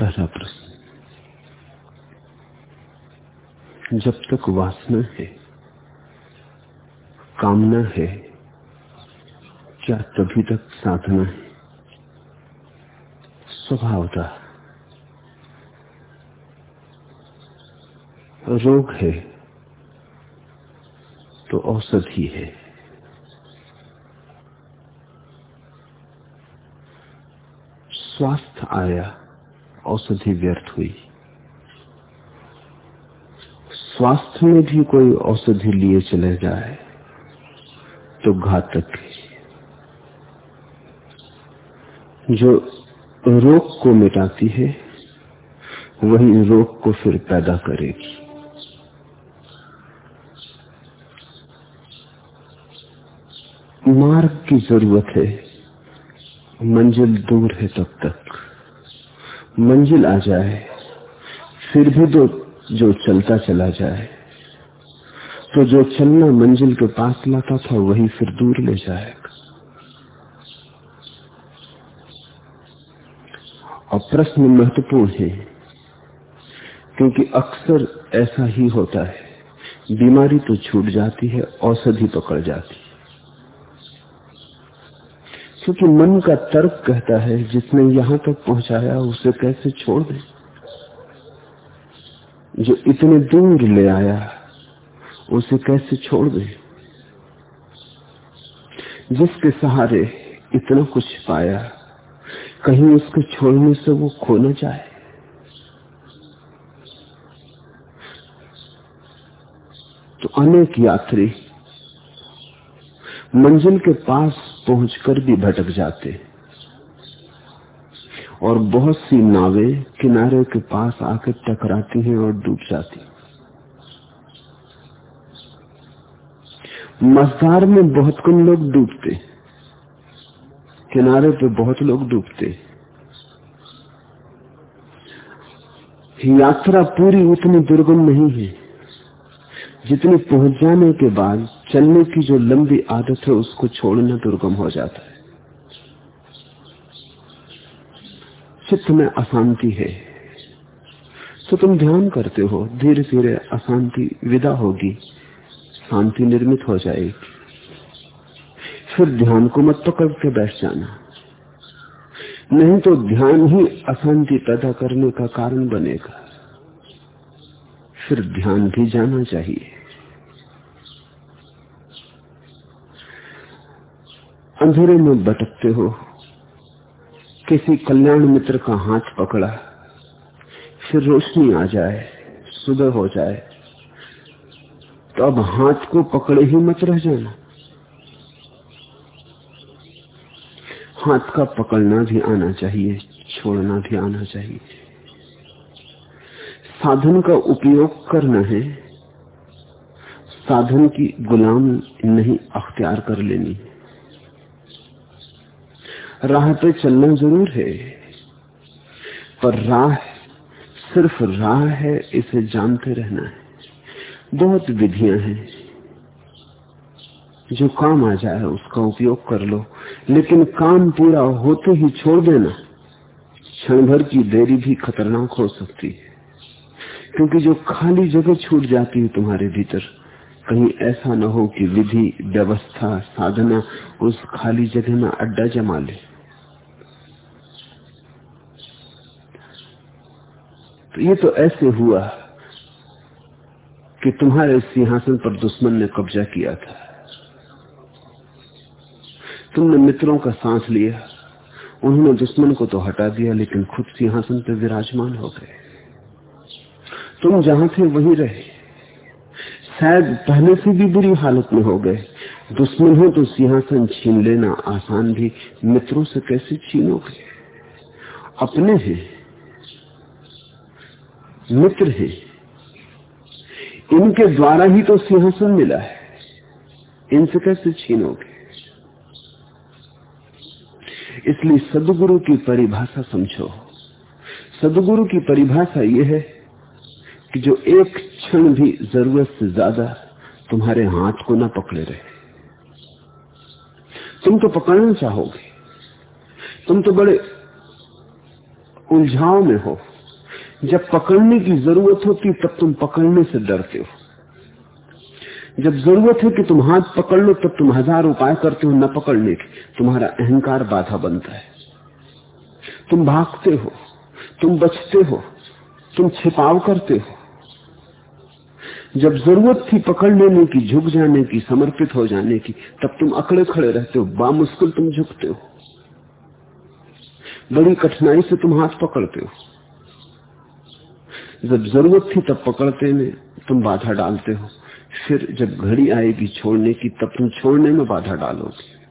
पहला प्रश्न। जब तक वासना है, कामना है, क्या तभी तक साधना है? स्वभावता रोग है तो औषधि है। स्वास्थ्य आया औषधि व्यर्थ हुई। स्वास्थ्य में भी कोई औषधि लिए चले जाए तो घातक जो रोग को मिटाती है, वही रोग को फिर पैदा करेगी। मार्ग की ज़रूरत है, मंजिल दूर है तब तक। मंजिल आ जाए, फिर भी तो जो चलता चला जाए। तो जो चलना मंजिल के पास लाता था, वही फिर दूर ले जाएगा। और प्रश्न महत्वपूर्ण है, क्योंकि अक्सर ऐसा ही होता है, बीमारी तो छूट जाती है, औषधि पकड़ जाती है। क्योंकि मन का तर्क कहता है, जिसने यहाँ तक पहुँचाया उसे कैसे छोड़ दे? जो इतने दूर ले आया, उसे कैसे छोड़ दे? जिसके सहारे इतना कुछ पाया, कहीं उसको छोड़ने से वो खो न जाए। तो अनेक यात्री मंजिल के पास पहुंचकर भी भटक जाते। और बहुत सी नावें किनारे के पास आकर टकराती हैं और डूब जाती। मझधार में बहुत कम लोग डूबते। किनारे पे बहुत लोग डूबते। यात्रा पूरी उतनी दुर्गम नहीं है। जितने पहुँच जाने के बाद चलने की जो लंबी आदत है, उसको छोड़ना दुर्गम हो जाता है। चित्त में अशांति है। तो तुम ध्यान करते हो धीरे धीरे अशांति विदा होगी, शांति निर्मित हो जाएगी। फिर ध्यान को मत पकड़ के बैठ जाना। नहीं तो ध्यान ही अशांति पैदा करने का कारण बनेगा। फिर ध्यान भी जाना चाहिए। अंधेरे में भटकते हो। किसी कल्याण मित्र का हाथ पकड़ा। फिर रोशनी आ जाए, सुबह हो जाए। तो अब हाथ को पकड़े ही मत रह जाना। हाथ का पकड़ना भी आना चाहिए, छोड़ना भी आना चाहिए। साधन का उपयोग करना है। साधन की गुलाम नहीं अख्तियार कर लेनी। राह पे चलना ज़रूर है। पर राह, सिर्फ़ राह है, इसे जानते रहना है। बहुत विधियाँ हैं। जो काम आ जाए, उसका उपयोग कर लो। लेकिन काम पूरा होते ही छोड़ देना, क्षण भर की देरी भी खतरनाक हो सकती है। क्योंकि जो खाली जगह छूट जाती है तुम्हारे भीतर, कहीं ऐसा न हो कि विधि, व्यवस्था, साधना उस खाली जगह में अड्डा जमा ले। तो ये तो ऐसे हुआ कि तुम्हारे सिंहासन पर दुश्मन ने कब्जा किया था। तुमने मित्रों का सांस लिया, उन्होंने दुश्मन को तो हटा दिया, लेकिन खुद सिंहासन पर विराजमान हो गए। तुम जहाँ थे वहीं रहे। शायद पहले से भी बुरी हालत में हो गए। दुश्मन हो तो सिंहासन छीन लेना आसान भी, मित्रों से कैसे छीनोगे? अपने हैं। मित्र हैं। इनके द्वारा ही तो सिंहासन मिला है। इनसे कैसे छीनोगे? इसलिए सदगुरु की परिभाषा समझो। सदगुरु की परिभाषा यह है कि जो एक क्षण भी ज़रूरत से ज़्यादा तुम्हारे हाथ को ना पकड़े रहे। तुम तो पकड़ना चाहोगे। तुम तो बड़े उलझाव में हो। जब पकड़ने की ज़रूरत होती, तब तुम पकड़ने से डरते हो। जब ज़रूरत है कि तुम हाथ पकड़ लो, तब तुम हज़ार उपाय करते हो न पकड़ने के। तुम्हारा अहंकार बाधा बनता है। तुम भागते हो, तुम बचते हो, तुम छिपाव करते हो। जब ज़रूरत थी पकड़ लेने की, झुक जाने की, समर्पित हो जाने की, तब तुम अकड़े खड़े रहते हो, बामुश्किल तुम झुकते हो। बड़ी कठिनाई से तुम हाथ पकड़ते हो। जब ज़रूरत थी तब पकड़ते में तुम बाधा डालते हो। फिर जब घड़ी आएगी छोड़ने की, तब तुम छोड़ने में बाधा डालोगे।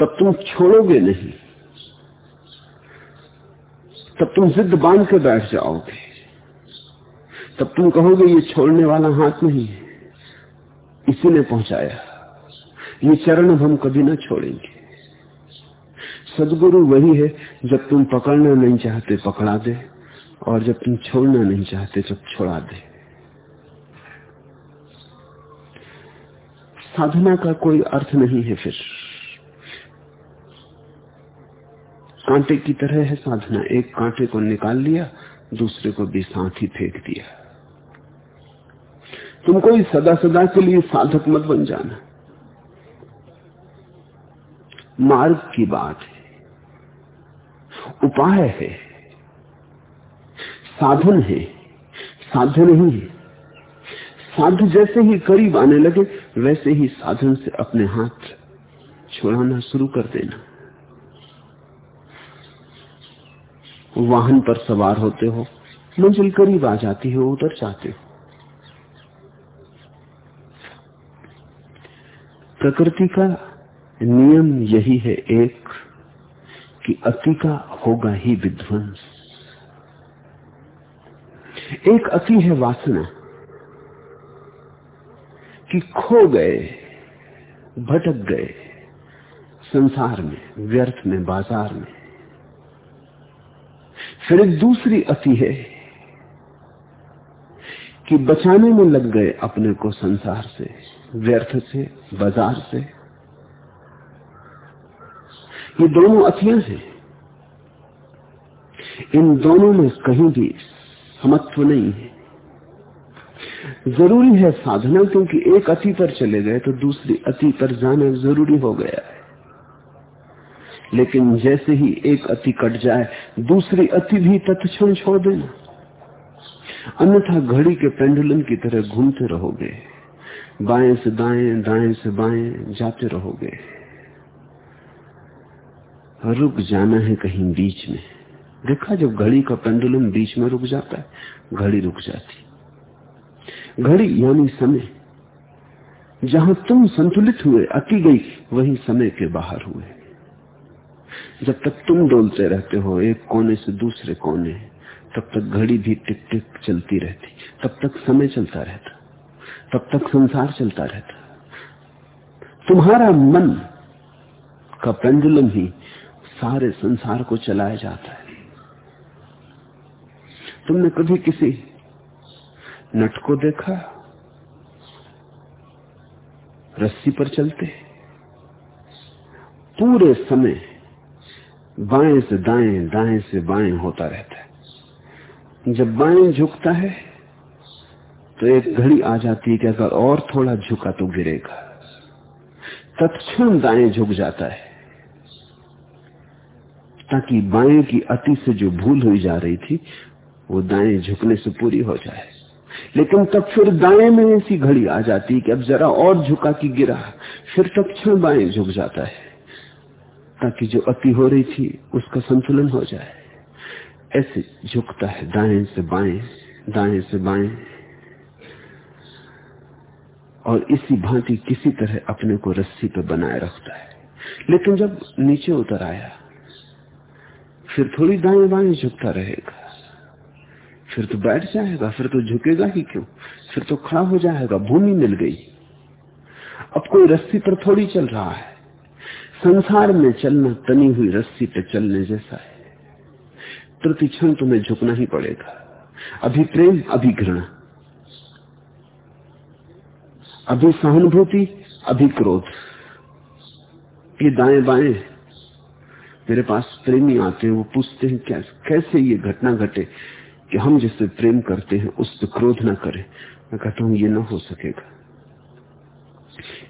तब तुम छोड़ोगे नहीं। तब तुम जिद बाँध के बैठ जाओगे। तब तुम कहोगे, ये छोड़ने वाला हाथ नहीं है। इसी ने पहुँचाया। ये चरण हम कभी ना छोड़ेंगे। सदगुरु वही है, जब तुम पकड़ना नहीं चाहते, पकड़ा दे। और जब तुम छोड़ना नहीं चाहते, तब छोड़ा दे। साधना का कोई अर्थ नहीं है फिर। कांटे की तरह है साधना। एक कांटे को निकाल लिया, दूसरे को भी साथ ही फेंक दिया। तुम कोई सदा सदा के लिए साधक मत बन जाना। मार्ग की बात है। उपाय है। साधन है। साध्य नहीं है। साध्य जैसे ही करीब आने लगे, वैसे ही साधन से अपने हाथ छुड़ाना शुरू कर देना। वाहन पर सवार होते हो, मंजिल करीब आ जाती है, उतर जाते हो। प्रकृति का नियम यही है, एक कि अति का होगा ही विध्वंस। एक अति है वासना कि खो गए, भटक गए संसार में, व्यर्थ में, बाज़ार में। फिर एक दूसरी अति है कि बचाने में लग गए अपने को संसार से, व्यर्थ से, बाज़ार से। ये दोनों अतियाँ हैं। इन दोनों में कहीं भी समत्व नहीं है। ज़रूरी है साधना, क्योंकि एक अति पर चले गए तो दूसरी अति पर जाना ज़रूरी हो गया है। लेकिन जैसे ही एक अति कट जाए, दूसरी अति भी तत्क्षण छोड़ देना। अन्यथा घड़ी के पेंडुलम की तरह घूमते रहोगे। बाएँ से दाएँ दाएँ से बाएँ जाते रहोगे। रुक जाना है कहीं बीच में। देखा जब घड़ी का पेंडुलम बीच में रुक जाता है, घड़ी रुक जाती। घड़ी यानी समय। जहाँ तुम संतुलित हुए अति गई, वही समय के बाहर हुए। जब तक तुम डोलते रहते हो, एक कोने से दूसरे कोने, तब तक घड़ी भी टिक टिक चलती रहती। तब तक समय चलता रहता। तब तक संसार चलता रहता। तुम्हारा मन का पेंडुलम ही सारे संसार को चलाया जाता है। तुमने कभी किसी नट को देखा? रस्सी पर चलते? पूरे समय बाएँ से दाएँ दाएँ से बाएँ होता रहता है। जब बाएँ झुकता है तो एक घड़ी आ जाती है कि अगर और थोड़ा झुका तो गिरेगा। तत्क्षण दाएँ झुक जाता है। ताकि बाएँ की अति से जो भूल हुई जा रही थी, वो दाएँ झुकने से पूरी हो जाए। लेकिन तब फिर दाएँ में ऐसी घड़ी आ जाती कि अब जरा और झुका की गिरा, फिर तब क्षण बाएँ झुक जाता है, ताकि जो अति हो रही थी, उसका संतुलन हो जाए। ऐसे झुकता है दाएँ से बाएँ, दाएँ से बाएँ। और इसी भांति किसी तरह अपने को रस्सी पर बनाए रखता है। लेकिन जब नीचे उतर आया फिर थोड़ी दाएँ बाएँ झुकता रहेगा। फिर तो बैठ जाएगा, फिर तो झुकेगा ही क्यों? फिर तो खड़ा हो जाएगा, भूमि मिल गई। अब कोई रस्सी पर थोड़ी चल रहा है। संसार में चलना तनी हुई रस्सी पर चलने जैसा है। प्रतिक्षण तुम्हें झुकना ही पड़ेगा। अभी प्रेम, अभी घृणा। अभी सहानुभूति, अभी क्रोध। ये दाएँ बाएँ मेरे पास प्रेमी आते हैं, वो पूछते हैं क्या, कैसे ये घटना घटे कि हम जिससे प्रेम करते हैं उस पर क्रोध ना करें। मैं कहता हूँ, ये ना हो सकेगा।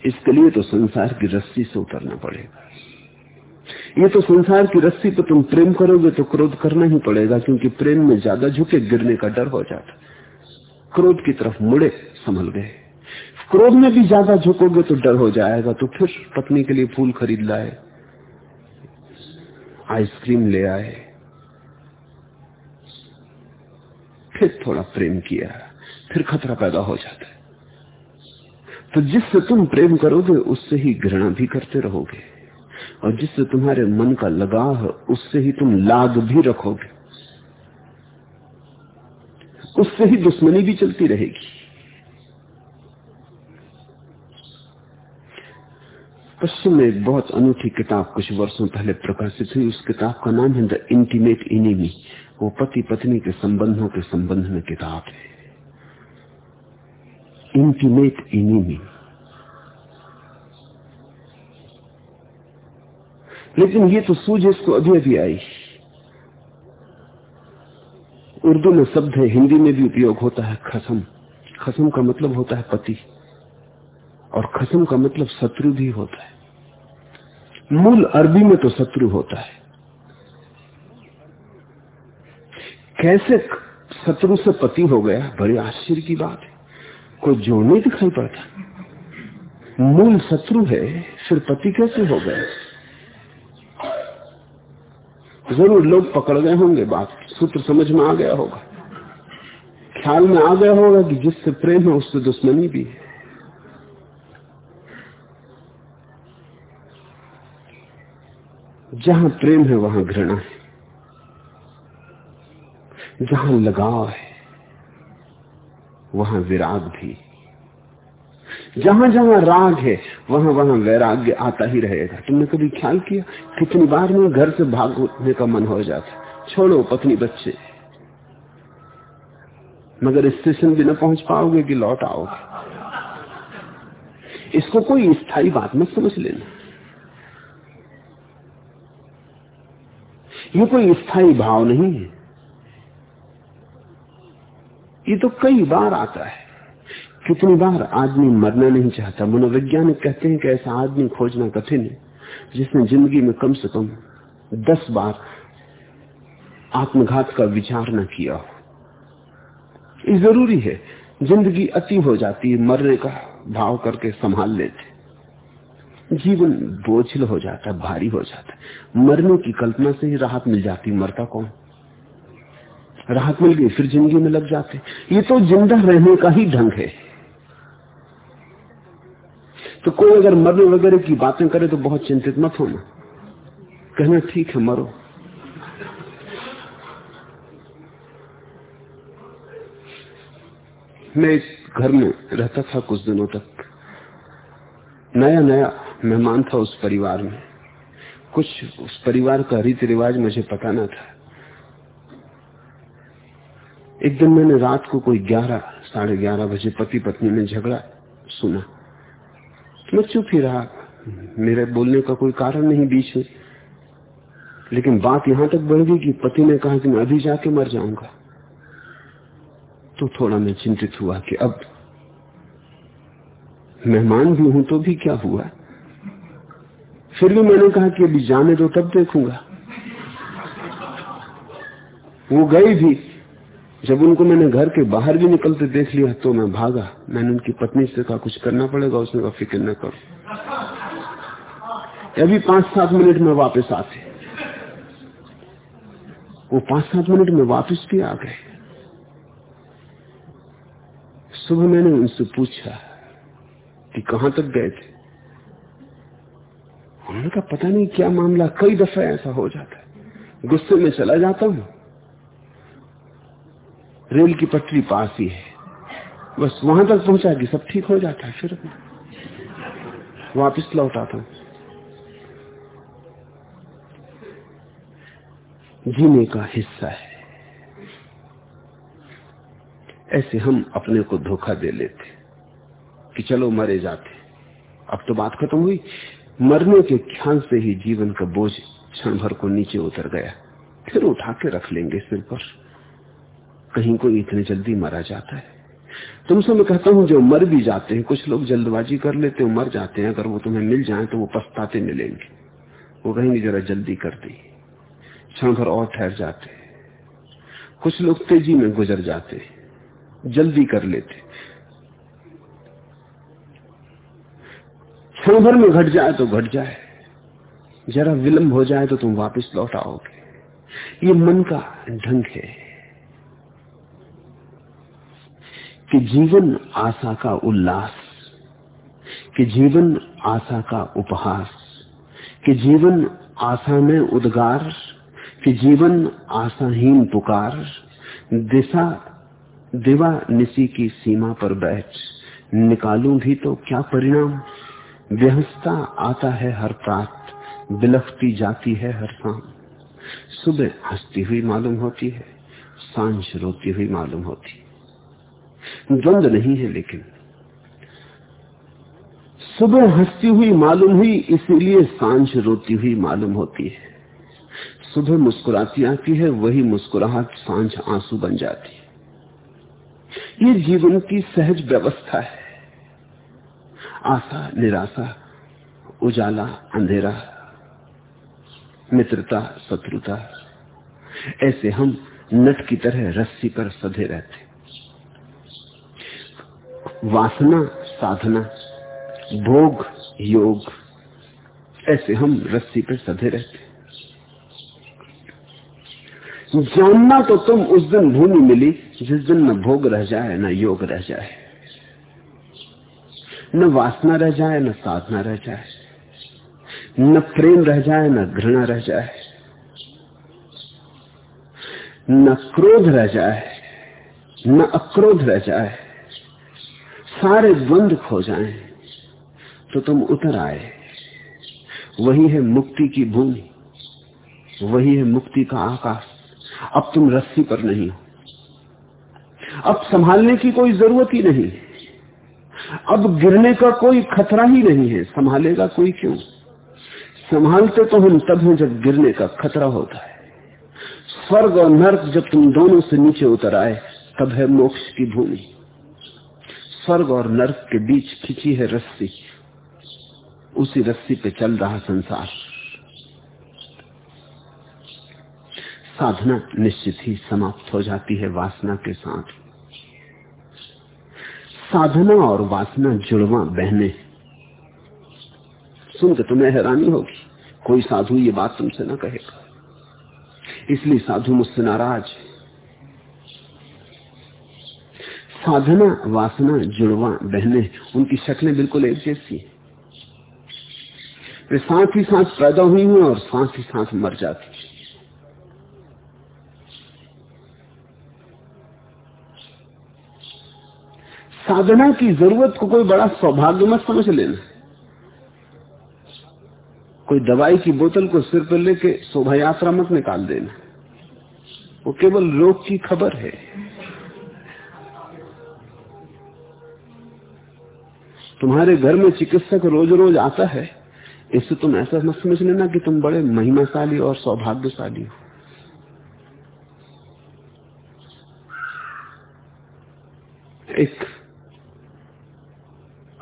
इसके लिए तो संसार की रस्सी से उतरना पड़ेगा। ये तो संसार की रस्सी पर तुम प्रेम करोगे तो क्रोध करना ही पड़ेगा, क्योंकि प्रेम में ज़्यादा झुके, गिरने का डर हो जाता। क्रोध की तरफ़ मुड़े, संभल गए। क्रोध में भी ज़्यादा झुकोगे तो डर हो जाएगा तो फिर पत्नी के लिए फूल खरीद लाए। आइसक्रीम ले आए। फिर थोड़ा प्रेम किया, फिर खतरा पैदा हो जाता है। तो जिससे तुम प्रेम करोगे, उससे ही घृणा भी करते रहोगे। और जिससे तुम्हारे मन का लगाव है, उससे ही तुम लाग भी रखोगे। उससे ही दुश्मनी भी चलती रहेगी। पश्चिम में एक बहुत अनूठी किताब कुछ वर्षों पहले प्रकाशित हुई। उस किताब का नाम है द इंटीमेट इनिमी वो पति पत्नी के संबंधों के संबंध में किताब है। इंटीमेट इनिमी लेकिन ये तो सूझ इसको अभी अभी आई। उर्दू में शब्द है, हिंदी में भी उपयोग होता है खसम। खसम का मतलब होता है पति। और खसम का मतलब शत्रु भी होता है। मूल अरबी में तो शत्रु होता है। कैसे शत्रु से पति हो गया? बड़े आश्चर्य की बात है। कोई जोड़ नहीं दिखाई पड़ता। मूल शत्रु है, फिर पति कैसे हो गए ज़रूर लोग पकड़ गए होंगे बात। सूत्र समझ में आ गया होगा। ख्याल में आ गया होगा कि जिससे प्रेम है, उससे दुश्मनी भी है। जहाँ प्रेम है वहाँ घृणा है। जहाँ लगाव है, वहाँ विराग भी। जहाँ जहाँ राग है, वहाँ वहाँ वैराग्य आता ही रहेगा। तुमने कभी ख्याल किया? कितनी बार में घर से भागने का मन हो जाता छोड़ो पत्नी बच्चे। मगर स्टेशन भी न पहुँच पाओगे कि लौट आओगे। इसको कोई स्थायी बात मत समझ लेना। ये कोई स्थायी भाव नहीं है। ये तो कई बार आता है। कितनी बार आदमी मरना नहीं चाहता? मनोवैज्ञानिक कहते हैं कि ऐसा आदमी खोजना कठिन है, जिसने ज़िंदगी में कम से कम दस बार आत्मघात का विचार न किया हो। ये ज़रूरी है, ज़िंदगी अति हो जाती है, मरने का भाव करके संभाल लेते जीवन बोझिल हो जाता है भारी हो जाता। है मरने की कल्पना से ही राहत मिल जाती, मरता कौन? राहत मिल गई, फिर ज़िंदगी में लग जाते। ये तो ज़िंदा रहने का ही ढंग है। तो कोई अगर मरने वगैरह की बातें करे तो बहुत चिंतित मत होना। कहना, ठीक है, मरो। मैं इस घर में रहता था कुछ दिनों तक। नया नया मेहमान था उस परिवार में। कुछ उस परिवार का रीति रिवाज मुझे पता ना था। एक दिन मैंने रात को कोई ग्यारह, साढ़े ग्यारह बजे पति पत्नी में झगड़ा सुना। मैं चुप ही रहा। मेरे बोलने का कोई कारण नहीं बीच में। लेकिन बात यहाँ तक बढ़ गई कि पति ने कहा कि मैं अभी जाके मर जाऊँगा। तो थोड़ा मैं चिंतित हुआ कि अब मेहमान भी हूँ तो भी क्या हुआ? फिर भी मैंने कहा कि अभी जाने दो, तब देखूँगा। वो गई भी, जब उनको मैंने घर के बाहर भी निकलते देख लिया तो मैं भागा। मैंने उनकी पत्नी से कहा, कुछ करना पड़ेगा? उसने कहा, फ़िक्र न करो। अभी पाँच सात मिनट में वापस आते। वो पाँच सात मिनट में वापस भी आ गए। सुबह मैंने उनसे पूछा कि कहाँ तक गए थे? उन्होंने कहा पता नहीं क्या मामला, कई दफ़ा ऐसा हो जाता है। गुस्से में चला जाता हूँ। रेल की पटरी पास ही है। बस वहाँ तक पहुँचा कि सब ठीक हो जाता है फिर। वापिस लौट आता हूँ। जीने का हिस्सा है। ऐसे हम अपने को धोखा दे लेते कि चलो मरे जाते अब तो बात खत्म हुई। मरने के ख्याल से ही जीवन का बोझ क्षण भर को नीचे उतर गया। फिर उठा के रख लेंगे सिर पर। कहीं कोई इतने जल्दी मरा जाता है। तुमसे मैं कहता हूँ, जो मर भी जाते हैं, कुछ लोग जल्दबाजी कर लेते हैं, मर जाते हैं। अगर वो तुम्हें मिल जाए तो वो पछताते मिलेंगे। वो कहेंगे, जरा जल्दी कर दी। क्षण भर और ठहर जाते कुछ लोग तेज़ी में गुजर जाते जल्दी कर लेते क्षण भर में घट जाए तो घट जाए। जरा विलंब हो जाए तो तुम वापस लौट आओगे। ये मन का ढंग है कि जीवन आशा का उल्लास, कि जीवन आशा का उपहास, कि जीवन आशा में उद्गार, कि जीवन आशाहीन पुकार, दिशा, दिवा निशी की सीमा पर बैठ, निकालूं भी तो क्या परिणाम? व्यहस्ता आता है हर प्रात बिलखती जाती है हर शाम। सुबह हंसती हुई मालूम होती है, साँझ रोती हुई मालूम होती द्वंद नहीं है लेकिन सुबह हंसती हुई मालूम हुई, इसीलिए साँझ रोती हुई मालूम होती है। सुबह मुस्कुराती आती है, वही मुस्कुराहट साँझ आँसू बन जाती है। ये जीवन की सहज व्यवस्था है। आशा, निराशा, उजाला, अंधेरा, मित्रता, शत्रुता, ऐसे हम नट की तरह रस्सी पर सधे रहते वासना, साधना, भोग, योग, ऐसे हम रस्सी पर सधे रहते जानना तो तुम उस दिन भूमि मिली, जिस दिन न भोग रह जाए, न योग रह जाए। न वासना रह जाए, न साधना रह जाए, न प्रेम रह जाए, न घृणा रह जाए, न क्रोध रह जाए, न अक्रोध रह जाए, सारे द्वंद खो जाए तो तुम उतर आए। वही है मुक्ति की भूमि, वही है मुक्ति का आकाश। अब तुम रस्सी पर नहीं हो। अब संभालने की कोई ज़रूरत ही नहीं अब गिरने का कोई खतरा ही नहीं है, संभालेगा कोई क्यों? संभालते तो हम तब हैं जब गिरने का खतरा होता है। स्वर्ग और नर्क जब तुम दोनों से नीचे उतर आए, तब है मोक्ष की भूमि। स्वर्ग और नर्क के बीच खिंची है रस्सी। उसी रस्सी पे चल रहा संसार। साधना निश्चित ही समाप्त हो जाती है वासना के साथ। साधना और वासना, जुड़वा, बहने। सुन के तुम्हें हैरानी होगी, कोई साधु ये बात तुमसे ना कहेगा इसलिए साधु मुझसे नाराज़ है। साधना, वासना, जुड़वा, बहने, उनकी शक्लें बिल्कुल एक जैसी है। वे साथ ही साथ पैदा हुई हैं और साथ ही साथ मर जाती साधना की ज़रूरत को कोई बड़ा सौभाग्य मत समझ लेना। कोई दवाई की बोतल को सिर पर लेके शोभा यात्रा मत निकाल देना। वो केवल रोग की खबर है। तुम्हारे घर में चिकित्सक रोज रोज आता है। इससे तुम ऐसा मत समझ लेना कि तुम बड़े महिमाशाली और सौभाग्यशाली हो एक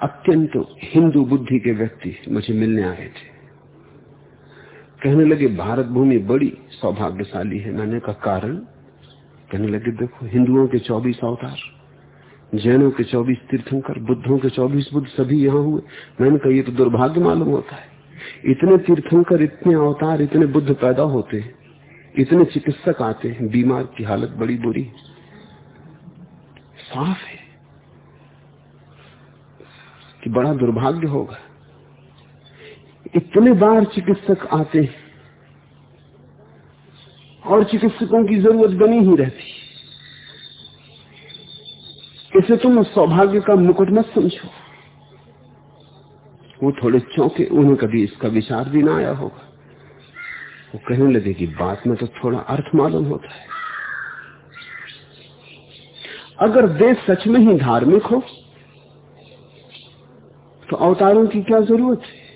अत्यंत हिंदू बुद्धि के व्यक्ति मुझे मिलने आए थे। कहने लगे, भारत भूमि बड़ी सौभाग्यशाली है। मैंने का कारण? कहने लगे, देखो, हिंदुओं के 24 अवतार, जैनों के 24 तीर्थंकर, बुद्धों के 24 बुद्ध सभी यहाँ हुए। मैंने कहा, ये तो दुर्भाग्य मालूम होता है। इतने तीर्थंकर, इतने अवतार, इतने बुद्ध पैदा होते हैं, इतने चिकित्सक आते हैं, बीमार की हालत बड़ी बुरी साफ़ है। कि बड़ा दुर्भाग्य होगा। इतने बार चिकित्सक आते हैं और चिकित्सकों की ज़रूरत बनी ही रहती इसे तुम सौभाग्य का मुकुट मत समझो। वो थोड़े चौंके, उन्हें कभी इसका विचार भी ना आया होगा। वो कहने लगे कि बात में तो थोड़ा अर्थ मालूम होता है। अगर देश सच में ही धार्मिक हो तो अवतारों की क्या ज़रूरत है?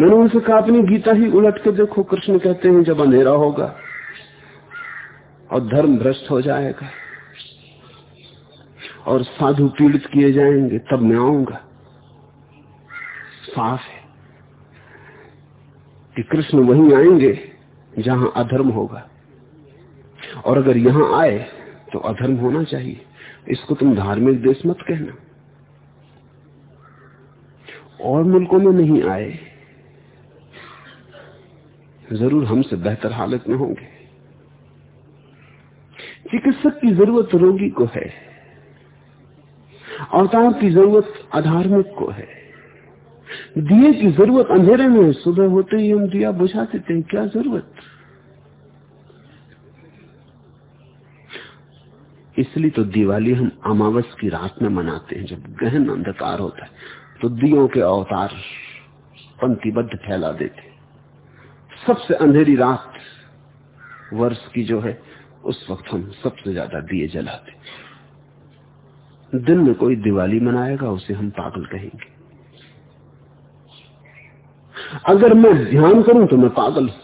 मैंने उनसे कहा, अपनी गीता ही उलट के देखो, कृष्ण कहते हैं, जब अंधेरा होगा और धर्म भ्रष्ट हो जाएगा और साधु पीड़ित किए जाएँगे, तब मैं आऊँगा। साफ़ है कि कृष्ण वहीं आएँगे जहाँ अधर्म होगा। और अगर यहाँ आए तो अधर्म होना चाहिए। इसको तुम धार्मिक देश मत कहना। और मुल्कों में नहीं आए, ज़रूर हमसे बेहतर हालत में होंगे। चिकित्सक की ज़रूरत रोगी को है अवतार की ज़रूरत अधार्मिक को है। दिए की ज़रूरत अंधेरे में है, सुबह होते ही हम दिया बुझा देते हैं, क्या ज़रूरत? इसलिए तो दिवाली हम अमावस की रात में मनाते हैं, जब गहन अंधकार होता है। तो दियों के अवतार पंक्तिबद्ध फैला देते। सबसे अंधेरी रात वर्ष की जो है, उस वक्त हम सबसे ज़्यादा दिए जलाते। दिन में कोई दिवाली मनाएगा, उसे हम पागल कहेंगे। अगर मैं ध्यान करूँ तो मैं पागल हूँ।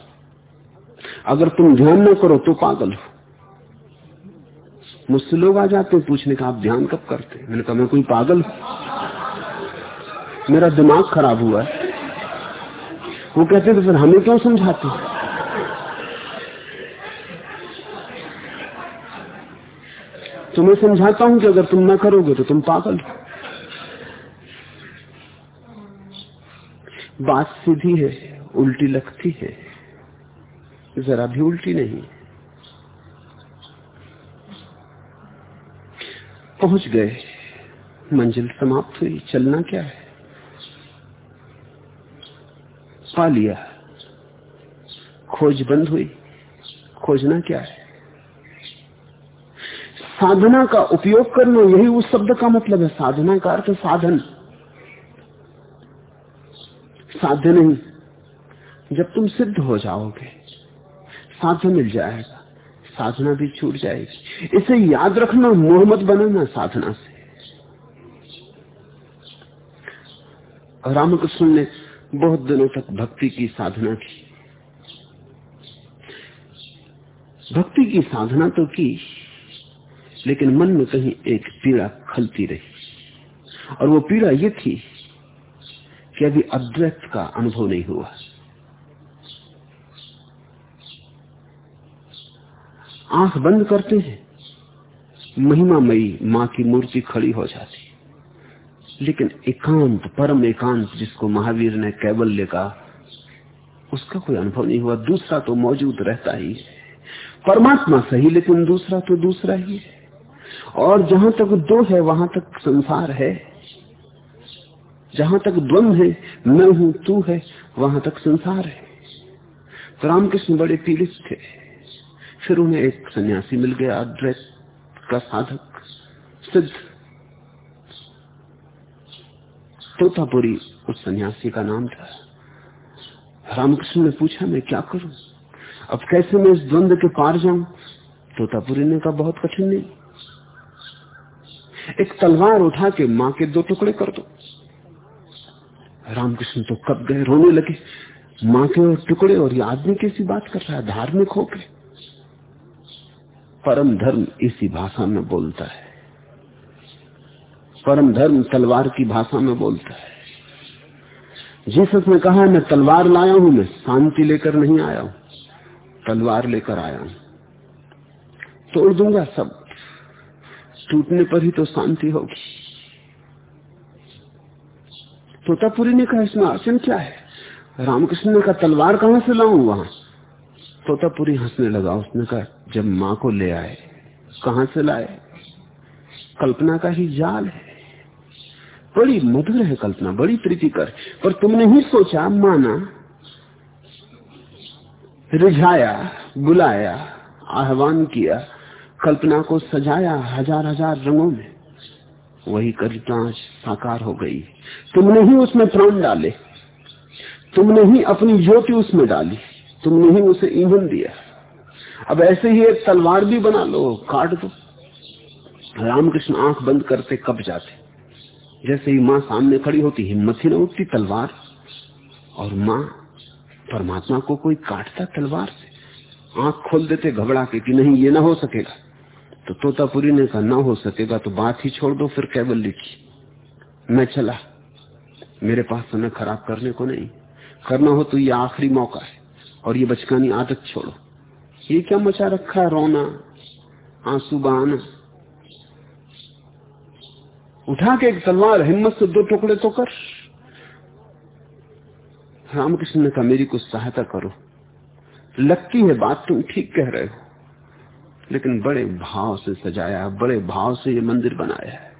अगर तुम ध्यान न करो तो पागल हो। मुझसे लोग आ जाते हैं, पूछने का आप ध्यान कब करते मैंने कहा, मैं कोई पागल मेरा दिमाग खराब हुआ है। वो कहते तो फिर हमें क्यों समझाते तो मैं समझाता हूँ कि अगर तुम ना करोगे तो तुम पागल बात सीधी है, उल्टी लगती है। जरा भी उल्टी नहीं। पहुँच गए। मंजिल समाप्त हुई। चलना क्या है? पा लिया खोज बंद हुई। खोजना क्या है? साधना का उपयोग करना, यही उस शब्द का मतलब है। साधना का अर्थ साधन। साध्य नहीं। जब तुम सिद्ध हो जाओगे, साध्य मिल जाएगा। साधना भी छूट जाएगी। इसे याद रखना मोहम्मद बनाना साधना से। रामकृष्ण ने बहुत दिनों तक भक्ति की साधना की। भक्ति की साधना तो की, लेकिन मन में कहीं एक पीड़ा खलती रही। और वो पीड़ा ये थी कि अभी अद्वैत का अनुभव नहीं हुआ। आँख बंद करते हैं, महिमामयी माँ की मूर्ति खड़ी हो जाती। लेकिन एकांत, परम एकांत जिसको महावीर ने कैबल्य का उसका कोई अनुभव नहीं हुआ। दूसरा तो मौजूद रहता ही। परमात्मा सही, लेकिन दूसरा तो दूसरा ही है। और जहाँ तक दो है, वहाँ तक संसार है। जहाँ तक द्वंद है, मैं हूँ, तू है, वहाँ तक संसार है। तो रामकृष्ण बड़े पीड़ित थे। फिर उन्हें एक सन्यासी मिल गया, अद्वैत का साधक, सिद्ध। तोतापुरी उस सन्यासी का नाम था। रामकृष्ण ने पूछा, मैं क्या करूँ? अब कैसे मैं इस द्वंद के पार जाऊँ? तोतापुरी ने कहा, बहुत कठिन नहीं। एक तलवार उठा के माँ के दो टुकड़े कर दो। रामकृष्ण तो कब गए, रोने लगे। माँ के और टुकड़े और ये आदमी कैसी बात कर रहा है? धार्मिक होके। परम धर्म इसी भाषा में बोलता है। परम धर्म तलवार की भाषा में बोलता है। जीसस ने कहा, मैं तलवार लाया हूँ, मैं शांति लेकर नहीं आया हूँ, तलवार लेकर आया हूँ। तोड़ दूँगा सब, टूटने पर ही तो शांति होगी। तोतापुरी ने कहा, इसमें आसन क्या है? रामकृष्ण ने कहा, तलवार कहाँ से लाऊं वहाँ? तोतापुरी हंसने लगा, उसने कहा, जब माँ को ले आए, कहाँ से लाए? कल्पना का ही जाल है। बड़ी मधुर है कल्पना, बड़ी प्रीतिकर पर तुमने ही सोचा, माना, रिझाया, बुलाया, आह्वान किया, कल्पना को सजाया हज़ार हज़ार रंगों में। वही कल्पना साकार हो गई। तुमने ही उसमें प्राण डाले। तुमने ही अपनी ज्योति उसमें डाली। तुमने ही उसे ईंधन दिया। अब ऐसे ही एक तलवार भी बना लो, काट दो। रामकृष्ण आँख बंद करते कब जाते? जैसे ही माँ सामने खड़ी होती, हिम्मत ही न उठती तलवार। और माँ परमात्मा को कोई काटता तलवार से। आँख खोल देते घबरा के कि नहीं, ये ना हो सकेगा। तो तोतापुरी ने कहा, ना हो सकेगा तो बात ही छोड़ दो, फिर कैबल्य लिखी। मैं चला। मेरे पास समय खराब करने को नहीं। करना हो तो ये आखिरी मौका है। और ये बचकानी आदत छोड़ो। ये क्या मचा रखा है, रोना, आँसू बहाना। उठा के एक तलवार हिम्मत से दो टुकड़े तो कर। रामकृष्ण ने कहा, मेरी कुछ सहायता करो। लगती है बात, तुम ठीक कह रहे हो। लेकिन बड़े भाव से सजाया, बड़े भाव से ये मंदिर बनाया है।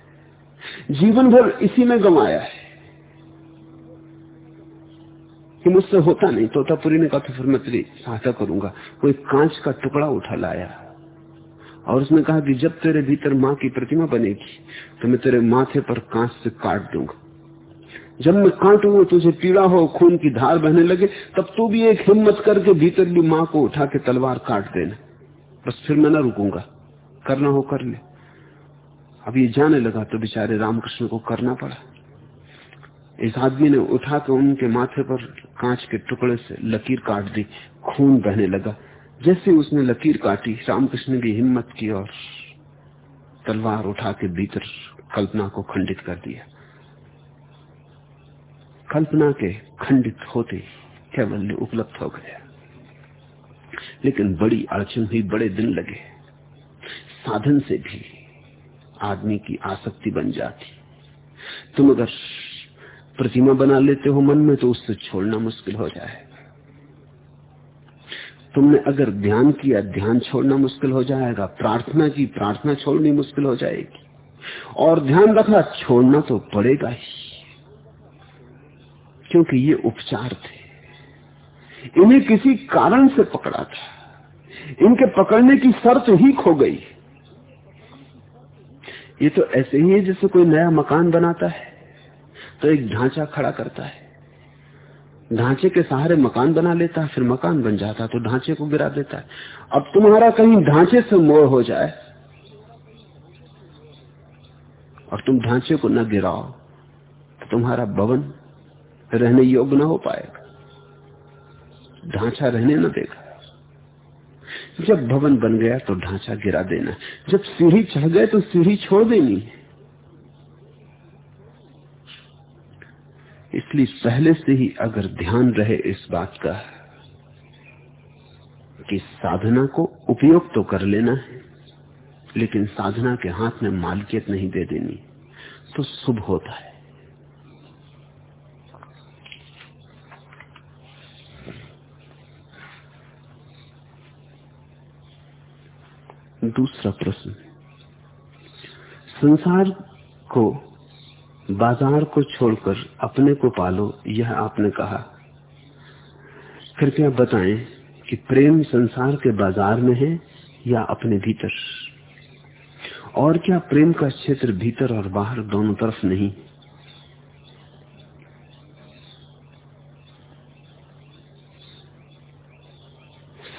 जीवन भर इसी में गंवाया है। कि मुझसे होता नहीं, तोतापुरी ने कहा तो फिर मैं तेरी सहायता करूँगा। कोई कांच का टुकड़ा उठा लाया। और उसने कहा कि जब तेरे भीतर माँ की प्रतिमा बनेगी तो मैं तेरे माथे पर कांच से काट दूँगा। जब मैं काटूँगा तुझे पीड़ा हो, खून की धार बहने लगे, तब तू भी एक हिम्मत करके भीतर भी माँ को उठा के तलवार काट देना। बस फिर मैं ना रुकूँगा। करना हो कर ले। अब ये जाने लगा तो बेचारे रामकृष्ण को करना पड़ा। इस आदमी ने उठा के उनके माथे पर कांच के टुकड़े से लकीर काट दी, खून बहने लगा। जैसे उसने लकीर काटी, रामकृष्ण की हिम्मत की और तलवार उठा के भीतर कल्पना को खंडित कर दिया। कल्पना के खंडित होते कैवल्य उपलब्ध हो गया। लेकिन बड़ी अड़चन हुई, बड़े दिन लगे। साधन से भी आदमी की आसक्ति बन जाती। तुम अगर प्रतिमा बना लेते हो मन में तो उससे छोड़ना मुश्किल हो जाए। तुमने अगर ध्यान किया, ध्यान छोड़ना मुश्किल हो जाएगा, प्रार्थना की, प्रार्थना छोड़नी मुश्किल हो जाएगी। और ध्यान रखना, छोड़ना तो पड़ेगा ही। क्योंकि ये उपचार थे। इन्हें किसी कारण से पकड़ा था। इनके पकड़ने की शर्त ही खो गई। ये तो ऐसे ही है जैसे कोई नया मकान बनाता है तो एक ढांचा खड़ा करता है। ढांचे के सहारे मकान बना लेता है फिर मकान बन जाता तो ढांचे को गिरा देता है। अब तुम्हारा कहीं ढांचे से मोड़ हो जाए, और तुम ढांचे को न गिराओ तो तुम्हारा भवन रहने योग्य न हो पाएगा। ढांचा रहने न देगा। जब भवन बन गया तो ढांचा गिरा देना जब सीढ़ी चढ़ गए तो सीढ़ी छोड़ देनी है। इसलिए पहले से ही अगर ध्यान रहे इस बात का कि साधना को उपयोग तो कर लेना है, लेकिन साधना के हाथ में मालिकियत नहीं दे देनी तो शुभ होता है। दूसरा प्रश्न। संसार को बाज़ार को छोड़कर अपने को पालो, यह आपने कहा। कृपया बताएँ कि प्रेम संसार के बाज़ार में है या अपने भीतर? और क्या प्रेम का क्षेत्र भीतर और बाहर दोनों तरफ़ नहीं?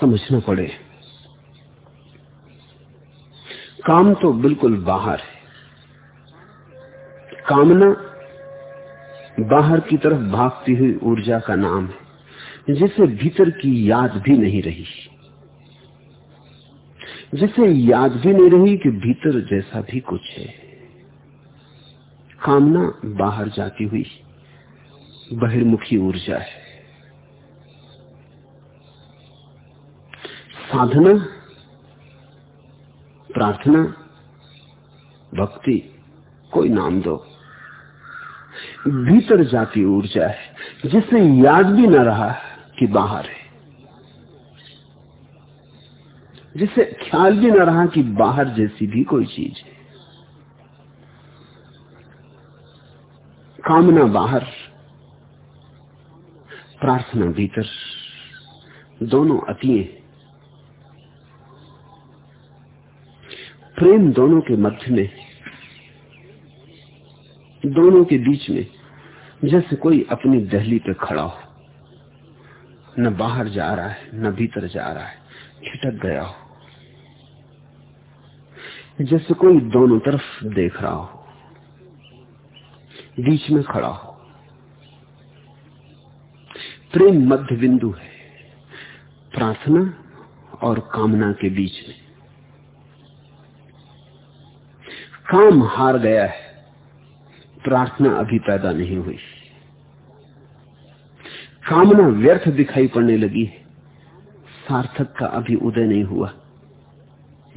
समझना पड़े। काम तो बिल्कुल बाहर है। कामना बाहर की तरफ़ भागती हुई ऊर्जा का नाम है, जिसे भीतर की याद भी नहीं रही। जिसे याद भी नहीं रही कि भीतर जैसा भी कुछ है। कामना बाहर जाती हुई बहिर्मुखी ऊर्जा है। साधना, प्रार्थना, भक्ति कोई नाम दो। भीतर जाती ऊर्जा है। जिसे याद भी ना रहा कि बाहर है। जिसे ख्याल भी न रहा कि बाहर जैसी भी कोई चीज़ है। कामना बाहर, प्रार्थना भीतर, दोनों अति प्रेम दोनों के मध्य में, दोनों के बीच में। जैसे कोई अपनी दहली पे खड़ा हो। न बाहर जा रहा है, न भीतर जा रहा है छिटक गया हो। जैसे कोई दोनों तरफ़ देख रहा हो, बीच में खड़ा हो। प्रेम मध्य बिंदु है, प्रार्थना और कामना के बीच में। काम हार गया है प्रार्थना अभी पैदा नहीं हुई। कामना व्यर्थ दिखाई पड़ने लगी है। सार्थक का अभी उदय नहीं हुआ।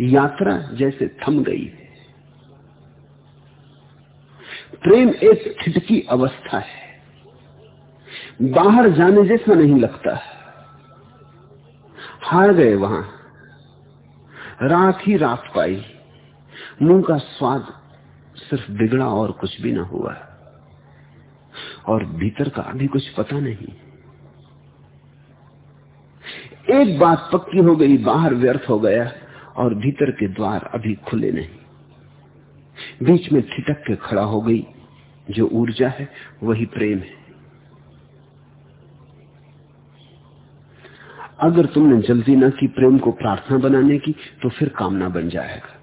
यात्रा जैसे थम गई है। प्रेम एक छिटकी अवस्था है। बाहर जाने जैसा नहीं लगता। हार गए वहाँ। रात ही रात पाई। मुँह का स्वाद सिर्फ़ बिगड़ा और कुछ भी ना हुआ। और भीतर का अभी कुछ पता नहीं। एक बात पक्की हो गई, बाहर व्यर्थ हो गया और भीतर के द्वार अभी खुले नहीं। बीच में ठिटक के खड़ा हो गई, जो ऊर्जा है, वही प्रेम है। अगर तुमने जल्दी ना की प्रेम को प्रार्थना बनाने की तो फिर कामना बन जाएगा।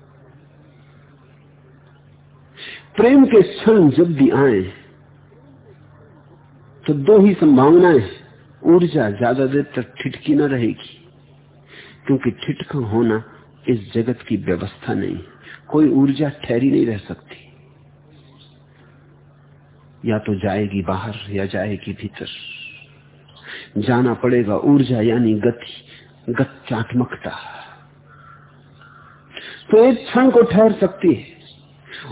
प्रेम के क्षण जब भी आए तो दो ही संभावनाएँ ऊर्जा ज़्यादा देर तक ठिठकी न रहेगी। क्योंकि ठिठका होना इस जगत की व्यवस्था नहीं, कोई ऊर्जा ठहरी नहीं रह सकती। या तो जाएगी बाहर या जाएगी भीतर। जाना पड़ेगा ऊर्जा यानी गति, गत्यात्मकता। तो एक क्षण को ठहर सकती है।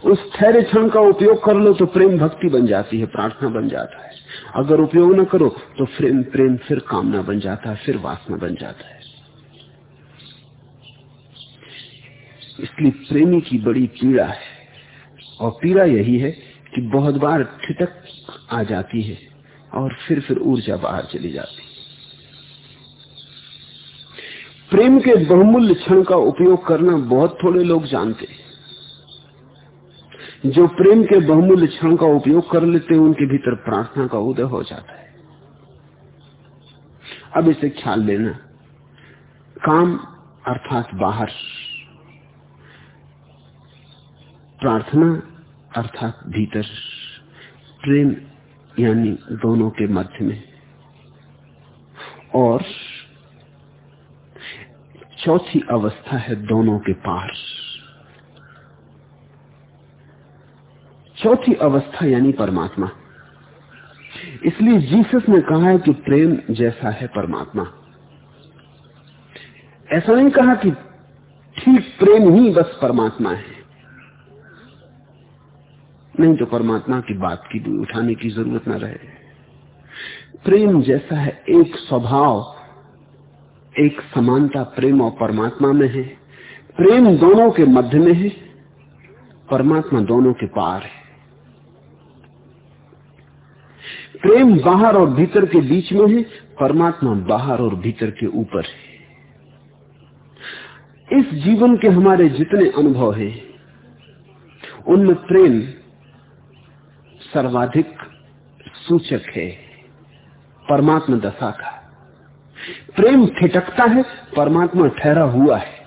उस ठहरे क्षण का उपयोग कर लो तो प्रेम भक्ति बन जाती है, प्रार्थना बन जाता है। अगर उपयोग न करो तो प्रेम प्रेम फिर कामना बन जाता है, फिर वासना बन जाता है। इसलिए प्रेमी की बड़ी पीड़ा है। और पीड़ा यही है कि बहुत बार ठिटक आ जाती है और फिर फिर ऊर्जा बाहर चली जाती है। प्रेम के बहुमूल्य क्षण का उपयोग करना बहुत थोड़े लोग जानते हैं। जो प्रेम के बहुमूल्य क्षण का उपयोग कर लेते हैं, उनके भीतर प्रार्थना का उदय हो जाता है। अब इसे ख्याल लेना। काम अर्थात बाहर। प्रार्थना अर्थात भीतर। प्रेम यानी दोनों के मध्य में। और चौथी अवस्था है दोनों के पार। चौथी अवस्था यानी परमात्मा। इसलिए जीसस ने कहा है कि प्रेम जैसा है परमात्मा। ऐसा नहीं कहा कि ठीक प्रेम ही बस परमात्मा है। नहीं तो परमात्मा की बात की भी उठाने की ज़रूरत ना रहे। प्रेम जैसा है, एक स्वभाव, एक समानता प्रेम और परमात्मा में है। प्रेम दोनों के मध्य में है, परमात्मा दोनों के पार है। प्रेम बाहर और भीतर के बीच में है, परमात्मा बाहर और भीतर के ऊपर है। इस जीवन के हमारे जितने अनुभव हैं, उनमें प्रेम सर्वाधिक सूचक है, परमात्मा दशा का। प्रेम ठिटकता है, परमात्मा ठहरा हुआ है।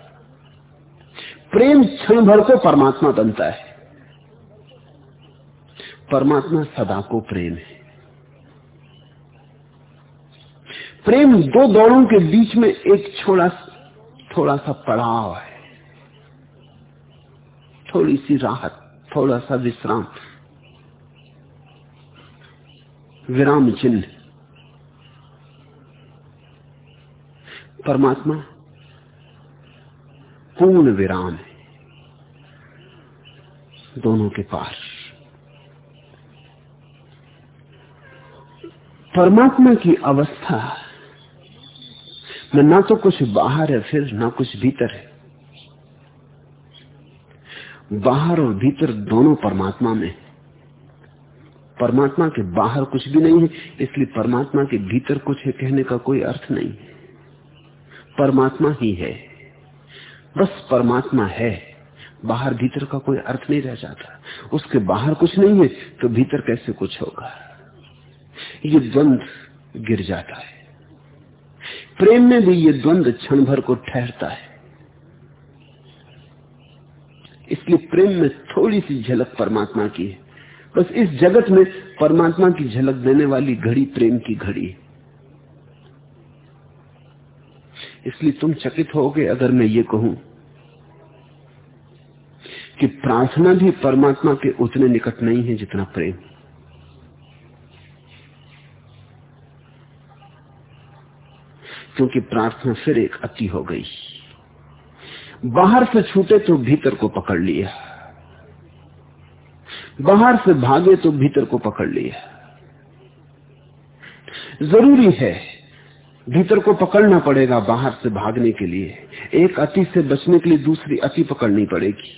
प्रेम क्षण भर को परमात्मा बनता है। परमात्मा सदा को प्रेम है। प्रेम दो दौड़ों के बीच में एक छोड़ा, थोड़ा सा पड़ाव है। थोड़ी सी राहत, थोड़ा सा विश्राम। विराम चिन्ह। परमात्मा, पूर्ण विराम है। दोनों के पास। परमात्मा की अवस्था में ना तो कुछ बाहर है, फिर ना कुछ भीतर है। बाहर और भीतर दोनों परमात्मा में परमात्मा के बाहर कुछ भी नहीं है, इसलिए परमात्मा के भीतर कुछ है कहने का कोई अर्थ नहीं है। परमात्मा ही है। बस परमात्मा है। बाहर भीतर का कोई अर्थ नहीं रह जाता। उसके बाहर कुछ नहीं है तो भीतर कैसे कुछ होगा? ये द्वंद गिर जाता है। प्रेम में भी ये द्वंद क्षण भर को ठहरता है। इसलिए प्रेम में थोड़ी सी झलक परमात्मा की है। बस इस जगत में परमात्मा की झलक देने वाली घड़ी प्रेम की घड़ी इसलिए तुम चकित होगे अगर मैं ये कहूँ कि प्रार्थना भी परमात्मा के उतने निकट नहीं है जितना प्रेम। क्योंकि प्रार्थना फिर एक अति हो गई। बाहर से छूटे तो भीतर को पकड़ लिया बाहर से भागे तो भीतर को पकड़ लिया ज़रूरी है, भीतर को पकड़ना पड़ेगा बाहर से भागने के लिए। एक अति से बचने के लिए दूसरी अति पकड़नी पड़ेगी।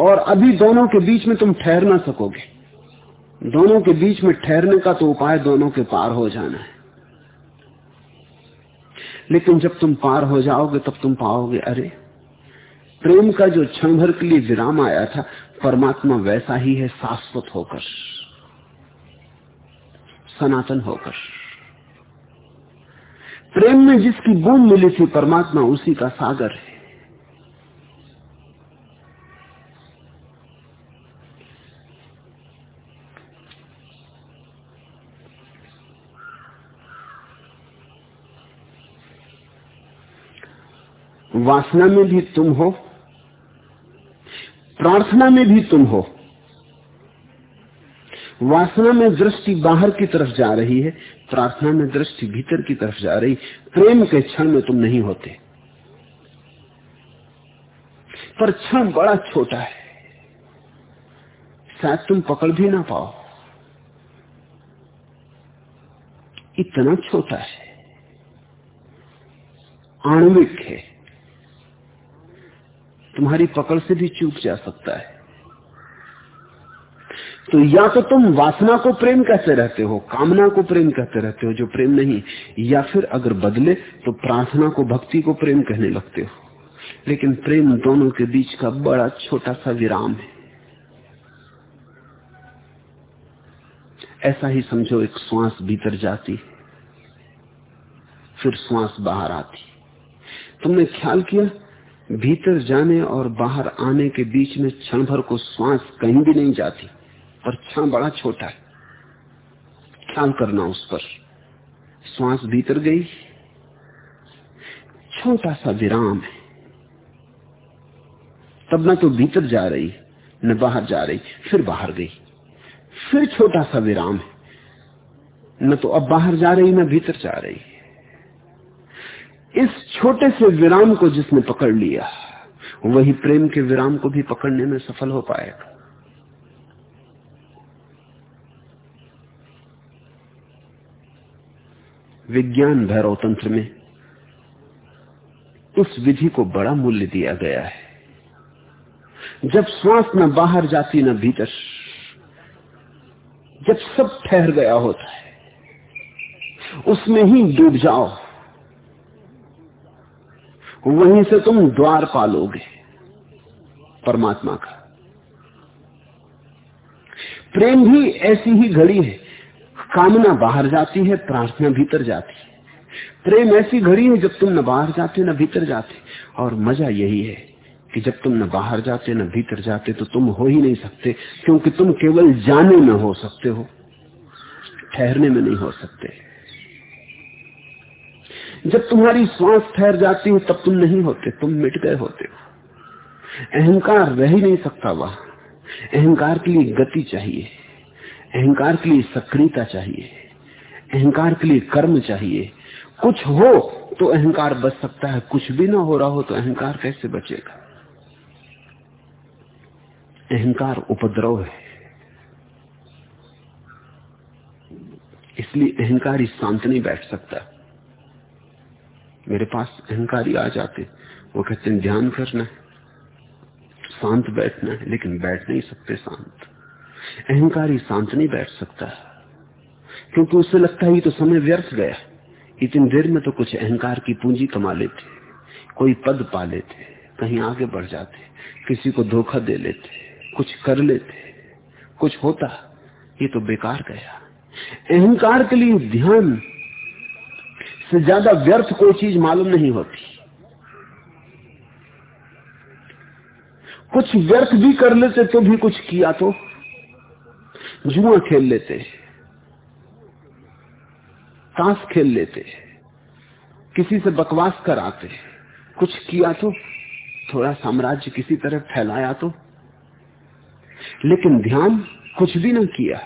और अभी दोनों के बीच में तुम ठहर ना सकोगे। दोनों के बीच में ठहरने का तो उपाय दोनों के पार हो जाना है। लेकिन जब तुम पार हो जाओगे, तब तुम पाओगे, अरे, प्रेम का जो क्षण भर के लिए विराम आया था, परमात्मा वैसा ही है, शाश्वत होकर, सनातन होकर। प्रेम में जिसकी बूंद मिली थी, परमात्मा उसी का सागर है। वासना में भी तुम हो, प्रार्थना में भी तुम हो। वासना में दृष्टि बाहर की तरफ़ जा रही है, प्रार्थना में दृष्टि भीतर की तरफ़ जा रही, प्रेम के क्षण में तुम नहीं होते। पर क्षण बड़ा छोटा है, शायद तुम पकड़ भी ना पाओ। इतना छोटा है, आणविक है। तुम्हारी पकड़ से भी चूक जा सकता है। तो या तो तुम वासना को प्रेम कहते रहते हो, कामना को प्रेम कहते रहते हो, जो प्रेम नहीं, या फिर अगर बदले तो प्रार्थना को, भक्ति को प्रेम कहने लगते हो। लेकिन प्रेम दोनों के बीच का बड़ा छोटा सा विराम है। ऐसा ही समझो एक श्वास भीतर जाती, फिर श्वास बाहर आती। तुमने ख्याल किया? भीतर जाने और बाहर आने के बीच में क्षण भर को श्वास कहीं भी नहीं जाती और क्षण बड़ा छोटा है। ख्याल करना उस पर। श्वास भीतर गई, छोटा सा विराम है। तब न तो भीतर जा रही, न बाहर जा रही, फिर बाहर गई। फिर छोटा सा विराम है। न तो अब बाहर जा रही, न भीतर जा रही। इस छोटे से विराम को जिसने पकड़ लिया, वही प्रेम के विराम को भी पकड़ने में सफल हो पाएगा। विज्ञान भैरव तंत्र में उस विधि को बड़ा मूल्य दिया गया है। जब श्वास न बाहर जाती न भीतर, जब सब ठहर गया होता है, उसमें ही डूब जाओ। वहीं से तुम द्वार पालोगे परमात्मा का। प्रेम भी ऐसी ही घड़ी है, कामना बाहर जाती है, प्रार्थना भीतर जाती है। प्रेम ऐसी घड़ी है, जब तुम न बाहर जाते, न भीतर जाते। और मज़ा यही है कि जब तुम न बाहर जाते, न भीतर जाते तो तुम हो ही नहीं सकते, क्योंकि तुम केवल जाने में हो सकते हो, ठहरने में नहीं हो सकते। जब तुम्हारी श्वास ठहर जाती है, तब तुम नहीं होते, तुम मिट गए होते हो। अहंकार रह ही नहीं सकता वह। अहंकार के लिए गति चाहिए। अहंकार के लिए सक्रियता चाहिए। अहंकार के लिए कर्म चाहिए। कुछ हो तो अहंकार बच सकता है, कुछ भी ना हो रहा हो तो अहंकार कैसे बचेगा? अहंकार उपद्रव है। इसलिए अहंकारी शांत नहीं बैठ सकता। मेरे पास अहंकारी आ जाते। वो कहते हैं, ध्यान करना है, शांत बैठना है, लेकिन बैठ नहीं सकते शांत। अहंकारी शांत नहीं बैठ सकता। क्योंकि उससे लगता है ये तो समय व्यर्थ गया इतनी देर में तो कुछ अहंकार की पूंजी कमा लेते कोई पद पा लेते कहीं आगे बढ़ जाते किसी को धोखा दे लेते कुछ कर लेते कुछ होता। ये तो बेकार गया। अहंकार के लिए ध्यान से ज़्यादा व्यर्थ कोई चीज़ मालूम नहीं होती। कुछ व्यर्थ भी कर लेते तो भी कुछ किया तो जुआ खेल लेते, ताश खेल लेते, किसी से बकवास कर आते कुछ किया तो थोड़ा साम्राज्य किसी तरह फैलाया तो। लेकिन ध्यान कुछ भी ना किया,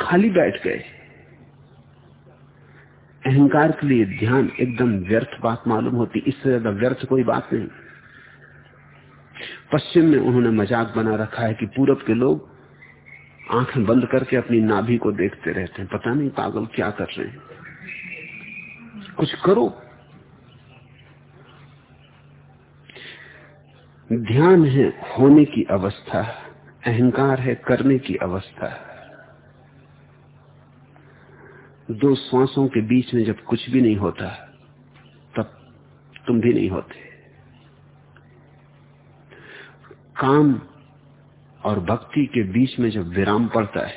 खाली बैठ गए। अहंकार के लिए ध्यान एकदम व्यर्थ बात मालूम होती, इससे ज़्यादा व्यर्थ कोई बात नहीं। पश्चिम में उन्होंने मज़ाक बना रखा है कि पूरब के लोग आँखें बंद करके अपनी नाभि को देखते रहते हैं। पता नहीं पागल क्या कर रहे हैं। कुछ करो। ध्यान है होने की अवस्था, अहंकार है करने की अवस्था। दो श्वासों के बीच में जब कुछ भी नहीं होता, तब तुम भी नहीं होते। काम और भक्ति के बीच में जब विराम पड़ता है,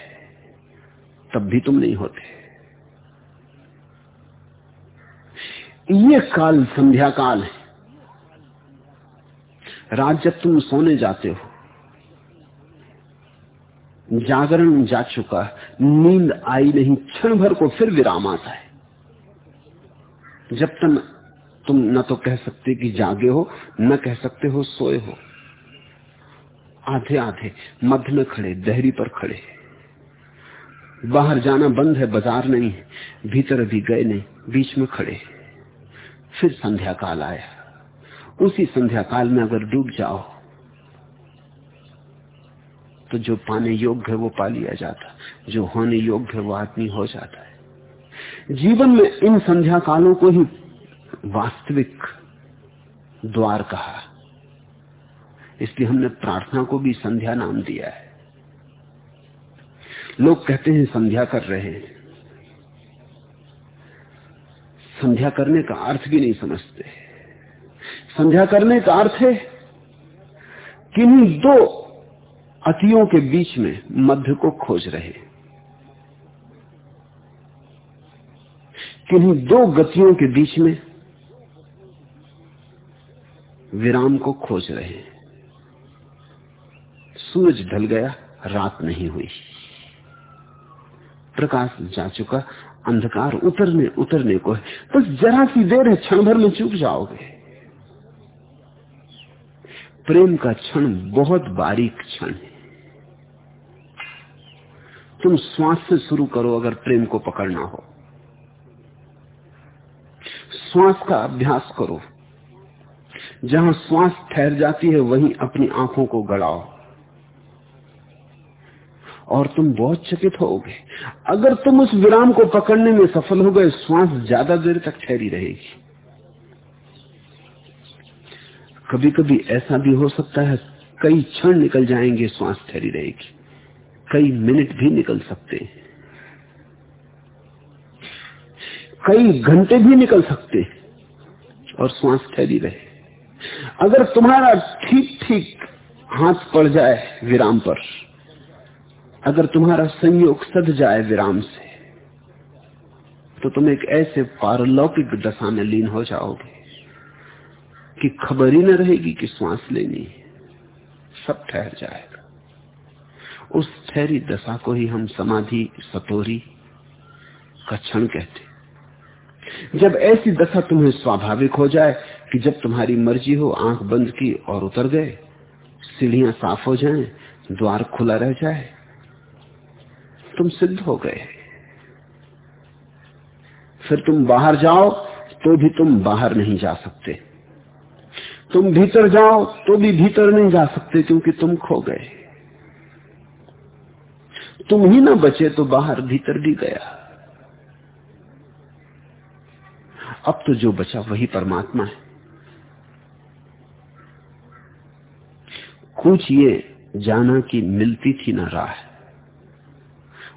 तब भी तुम नहीं होते। ये काल संध्या काल है। रात जब तुम सोने जाते हो जागरण जा चुका नींद आई नहीं, क्षण भर को फिर विराम आता है। जब तक तुम न तो कह सकते कि जागे हो, न कह सकते हो सोए हो। आधे आधे मध्य में खड़े, दहरी पर खड़े। बाहर जाना बंद है, बाज़ार नहीं है, भीतर अभी गए नहीं, बीच में खड़े फिर संध्या काल आया। उसी संध्या काल में अगर डूब जाओ तो जो पाने योग्य है वो पा लिया जाता जो होने योग्य है वो आदमी हो जाता है। जीवन में इन संध्या कालों को ही वास्तविक द्वार कहा। इसलिए हमने प्रार्थना को भी संध्या नाम दिया है। लोग कहते हैं संध्या कर रहे हैं। संध्या करने का अर्थ भी नहीं समझते। संध्या करने का अर्थ है किन्हीं दो अतियों के बीच में मध्य को खोज रहे। किन्हीं दो गतियों के बीच में विराम को खोज रहे। सूरज ढल गया, रात नहीं हुई। प्रकाश जा चुका, अंधकार उतरने उतरने को है। बस जरा सी देर है क्षण भर में चूक जाओगे। प्रेम का क्षण बहुत बारीक क्षण है। तुम श्वास से शुरू करो अगर प्रेम को पकड़ना हो। श्वास का अभ्यास करो। जहाँ श्वास ठहर जाती है, वहीं अपनी आँखों को गड़ाओ। और तुम बहुत चकित होगे। अगर तुम उस विराम को पकड़ने में सफल हो गए, श्वास ज़्यादा देर तक ठहरी रहेगी। कभी कभी ऐसा भी हो सकता है, कई क्षण निकल जाएँगे, श्वास ठहरी रहेगी। कई मिनट भी निकल सकते हैं। कई घंटे भी निकल सकते और श्वास ठहरी रहे। अगर तुम्हारा ठीक ठीक हाथ पड़ जाए विराम पर, अगर तुम्हारा संयोग सद जाए विराम से तो तुम एक ऐसे पारलौकिक दशा में लीन हो जाओगे कि खबर ही न रहेगी कि श्वास लेनी सब ठहर जाएगा। उस ठहरी दशा को ही हम समाधि सतोरी का क्षण कहते जब ऐसी दशा तुम्हें स्वाभाविक हो जाए कि जब तुम्हारी मर्ज़ी हो आँख बंद की और उतर गए सीढ़ियाँ साफ़ हो जाएँ, द्वार खुला रह जाए तुम सिद्ध हो गए। फिर तुम बाहर जाओ तो भी तुम बाहर नहीं जा सकते। तुम भीतर जाओ तो भी भीतर नहीं जा सकते क्योंकि तुम खो गए। तुम ही ना बचे तो बाहर भीतर भी गया। अब तो जो बचा वही परमात्मा है। कुछ ये जाना कि मिलती थी ना राह।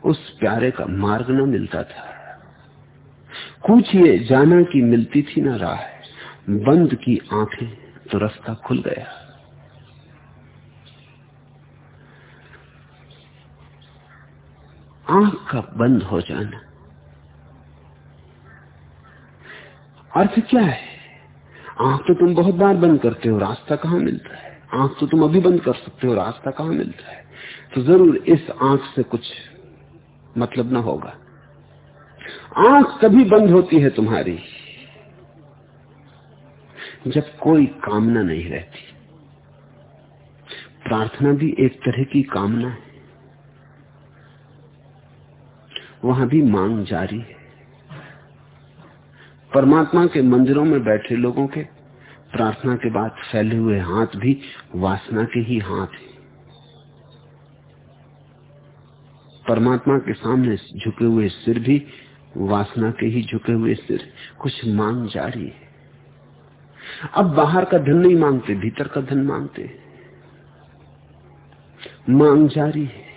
उस प्यारे का मार्ग ना मिलता था। कुछ ये जाना कि मिलती थी ना राह। बंद की आँखें तो रास्ता खुल गया। आँख का बंद हो जाना। अर्थ क्या है? आँख तो तुम बहुत बार बंद करते हो, रास्ता कहाँ मिलता है? आँख तो तुम अभी बंद कर सकते हो, रास्ता कहाँ मिलता है? तो ज़रूर इस आँख से कुछ मतलब ना होगा। आँख कभी बंद होती है तुम्हारी, जब कोई कामना नहीं रहती। प्रार्थना भी एक तरह की कामना है। वहाँ भी मांग जारी है। परमात्मा के मंदिरों में बैठे लोगों के प्रार्थना के बाद फैले हुए हाथ भी वासना के ही हाथ है। परमात्मा के सामने झुके हुए सिर भी वासना के ही झुके हुए सिर, कुछ मांग जारी है। अब बाहर का धन नहीं मांगते, भीतर का धन मांगते मांग जारी है।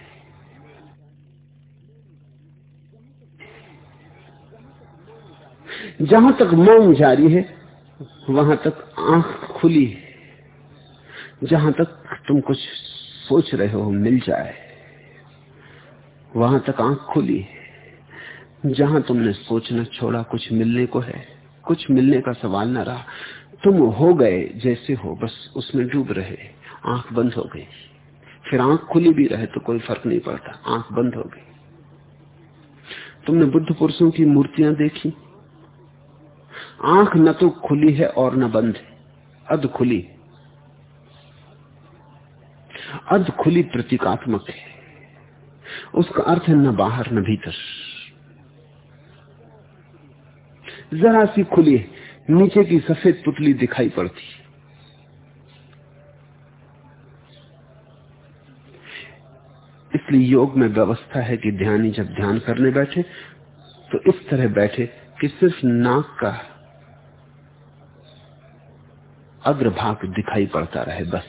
जहाँ तक मौन जारी है, वहाँ तक आँख खुली है। जहाँ तक तुम कुछ सोच रहे हो, मिल जाए। वहाँ तक आँख खुली है। जहाँ तुमने सोचना छोड़ा, कुछ मिलने को है, कुछ मिलने का सवाल न रहा। तुम हो गए जैसे हो, बस उसमें डूब रहे, आँख बंद हो गई। फिर आँख खुली भी रहे तो कोई फ़र्क नहीं पड़ता, आँख बंद हो गई। तुमने बुद्ध पुरुषों की मूर्तियाँ देखी आँख न तो खुली है और न बंद है। अध खुली अध खुली प्रतीकात्मक है। उसका अर्थ है न बाहर न भीतर। जरा सी खुली है। नीचे की सफ़ेद पुतली दिखाई पड़ती। इसलिए योग में व्यवस्था है कि ध्यानी जब ध्यान करने बैठे तो इस तरह बैठे कि सिर्फ़ नाक का अग्रभाग दिखाई पड़ता रहे बस।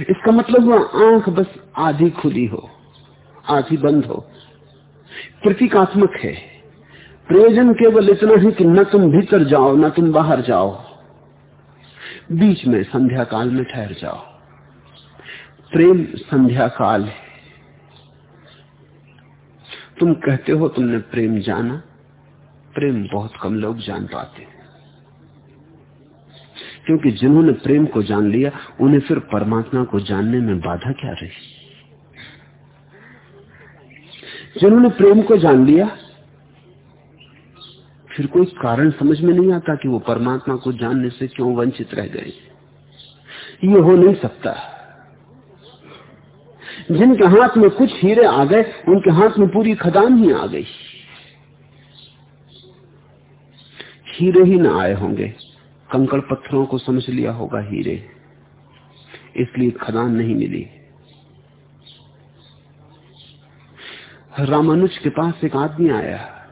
इसका मतलब वह आँख बस आधी खुली हो आधी बंद हो। प्रतीकात्मक है। प्रयोजन केवल इतना है कि न तुम भीतर जाओ, न तुम बाहर जाओ। बीच में संध्या काल में ठहर जाओ। प्रेम संध्या काल है। तुम कहते हो तुमने प्रेम जाना, प्रेम बहुत कम लोग जान पाते। हैं क्योंकि जिन्होंने प्रेम को जान लिया, उन्हें फिर परमात्मा को जानने में बाधा क्या रही? जिन्होंने प्रेम को जान लिया, फिर कोई कारण समझ में नहीं आता कि वो परमात्मा को जानने से क्यों वंचित रह गए। ये हो नहीं सकता। जिनके हाथ में कुछ हीरे आ गए, उनके हाथ में पूरी खदान ही आ गई। हीरे ही ना आए होंगे। कंकड़ पत्थरों को समझ लिया होगा हीरे। इसलिए खदान नहीं मिली। रामानुज के पास एक आदमी आया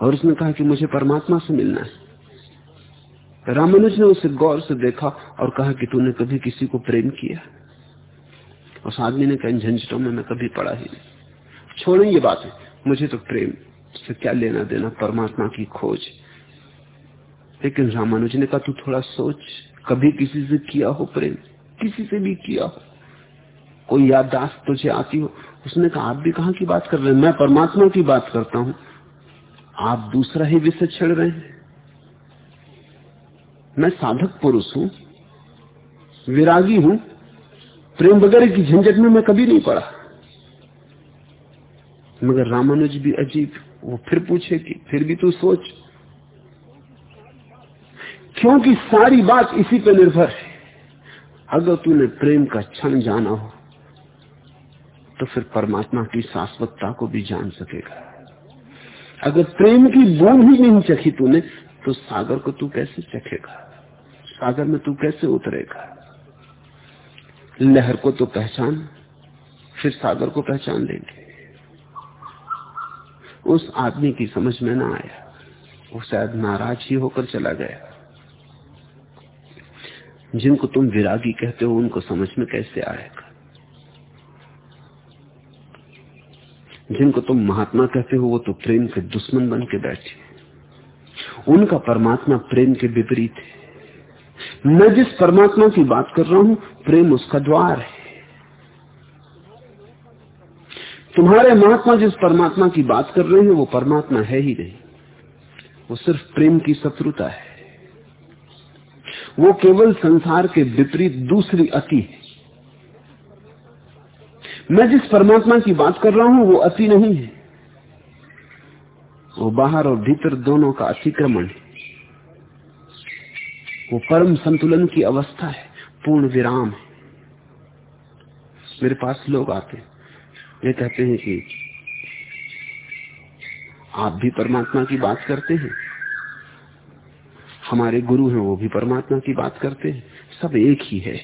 और उसने कहा कि मुझे परमात्मा से मिलना है। रामानुज ने उसे गौर से देखा और कहा कि तूने कभी किसी को प्रेम किया। उस आदमी ने कहा झंझटों में मैं कभी पढ़ा ही नहीं। छोड़ें, ये बात मुझे तो प्रेम से क्या लेना देना, परमात्मा की खोज। लेकिन रामानुज ने कहा, तू थोड़ा सोच। कभी किसी से किया हो प्रेम? किसी से भी किया हो? कोई याददाश्त तुझे आती हो? उसने कहा, आप भी कहा की बात कर रहे हैं? मैं परमात्मा की बात करता हूँ। आप दूसरा ही विषय छेड़ रहे हैं। मैं साधक पुरुष हूँ। विरागी हूँ। प्रेम वगैरह की झंझट में मैं कभी नहीं पड़ा। मगर रामानुज भी अजीब। वो फिर पूछे कि, फिर भी तू सोच? क्योंकि सारी बात इसी पर निर्भर है। अगर तूने प्रेम का क्षण जाना हो तो फिर परमात्मा की शाश्वतता को भी जान सकेगा। अगर प्रेम की बूंद ही नहीं चखी तूने तो सागर को तू कैसे चखेगा? सागर में तू कैसे उतरेगा? लहर को तो पहचान, फिर सागर को पहचान लेंगे। उस आदमी की समझ में ना आया। वो शायद नाराज़ ही होकर चला गया। जिनको तुम विरागी कहते हो, उनको समझ में कैसे आएगा? जिनको तुम महात्मा कहते हो, वो तो प्रेम के दुश्मन बन के बैठे उनका परमात्मा प्रेम के विपरीत है। मैं जिस परमात्मा की बात कर रहा हूँ, प्रेम उसका द्वार है। तुम्हारे महात्मा जिस परमात्मा की बात कर रहे हैं, वो परमात्मा है ही नहीं। वो सिर्फ़ प्रेम की शत्रुता है। वो केवल संसार के विपरीत दूसरी अति है। मैं जिस परमात्मा की बात कर रहा हूँ, वो अति नहीं है। वो बाहर और भीतर दोनों का अतिक्रमण है। वो परम संतुलन की अवस्था है, पूर्ण विराम है। मेरे पास लोग आते वे कहते हैं कि आप भी परमात्मा की बात करते हैं। हमारे गुरु हैं, वो भी परमात्मा की बात करते हैं। सब एक ही है।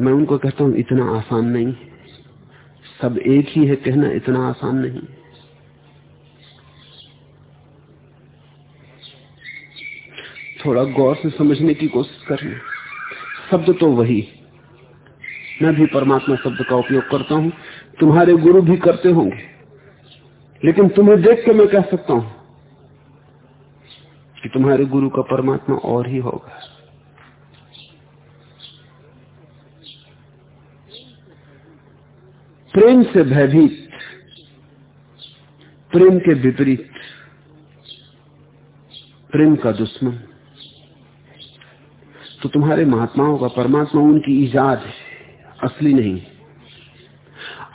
मैं उनको कहता हूँ, इतना आसान नहीं। सब एक ही है, कहना इतना आसान नहीं। थोड़ा गौर से समझने की कोशिश करना। शब्द तो वही। मैं भी परमात्मा शब्द का उपयोग करता हूँ। तुम्हारे गुरु भी करते होंगे। लेकिन तुम्हें देख के मैं कह सकता हूँ कि तुम्हारे गुरु का परमात्मा और ही होगा। प्रेम से भयभीत, प्रेम के विपरीत, प्रेम का दुश्मन। तो तुम्हारे महात्माओं का परमात्मा उनकी ईजाद है, असली नहीं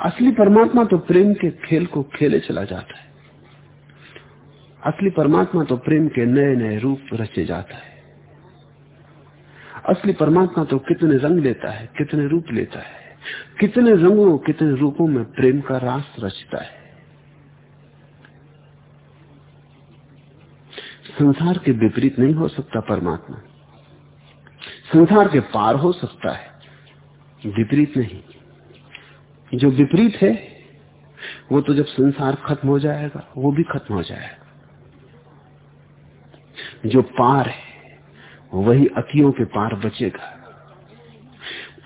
असली परमात्मा तो प्रेम के खेल को खेले चला जाता है। असली परमात्मा तो प्रेम के नए नए रूप रचे जाता है। असली परमात्मा तो कितने रंग लेता है, कितने रूप लेता है। कितने रंगों, कितने रूपों में प्रेम का रास रचता है। संसार के विपरीत नहीं हो सकता परमात्मा। संसार के पार हो सकता है, विपरीत नहीं। जो विपरीत है, वो तो जब संसार खत्म हो जाएगा, वो भी खत्म हो जाएगा। जो पार है, वही अतियों के पार बचेगा।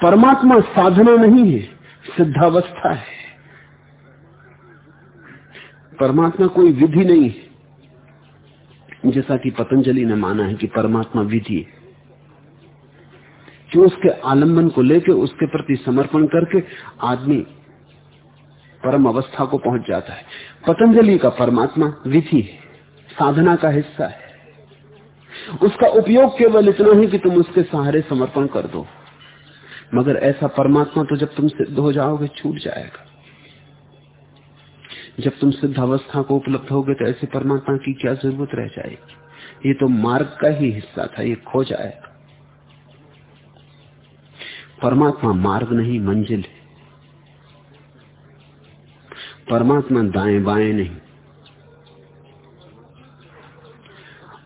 परमात्मा साधना नहीं है, सिद्धावस्था है। परमात्मा कोई विधि नहीं है। जैसा कि पतंजलि ने माना है कि परमात्मा विधि है। कि उसके आलंबन को लेकर उसके प्रति समर्पण करके आदमी परम अवस्था को पहुँच जाता है। पतंजलि का परमात्मा विधि है, साधना का हिस्सा है। उसका उपयोग केवल इतना ही कि तुम उसके सहारे समर्पण कर दो। मगर ऐसा परमात्मा तो जब तुम सिद्ध हो जाओगे, छूट जाएगा। जब तुम सिद्ध अवस्था को उपलब्ध होगे तो ऐसे परमात्मा की क्या ज़रूरत रह जाएगी? ये तो मार्ग का ही हिस्सा था, ये खो जाएगा। परमात्मा मार्ग नहीं, मंजिल है। परमात्मा दाएँ बाएँ नहीं।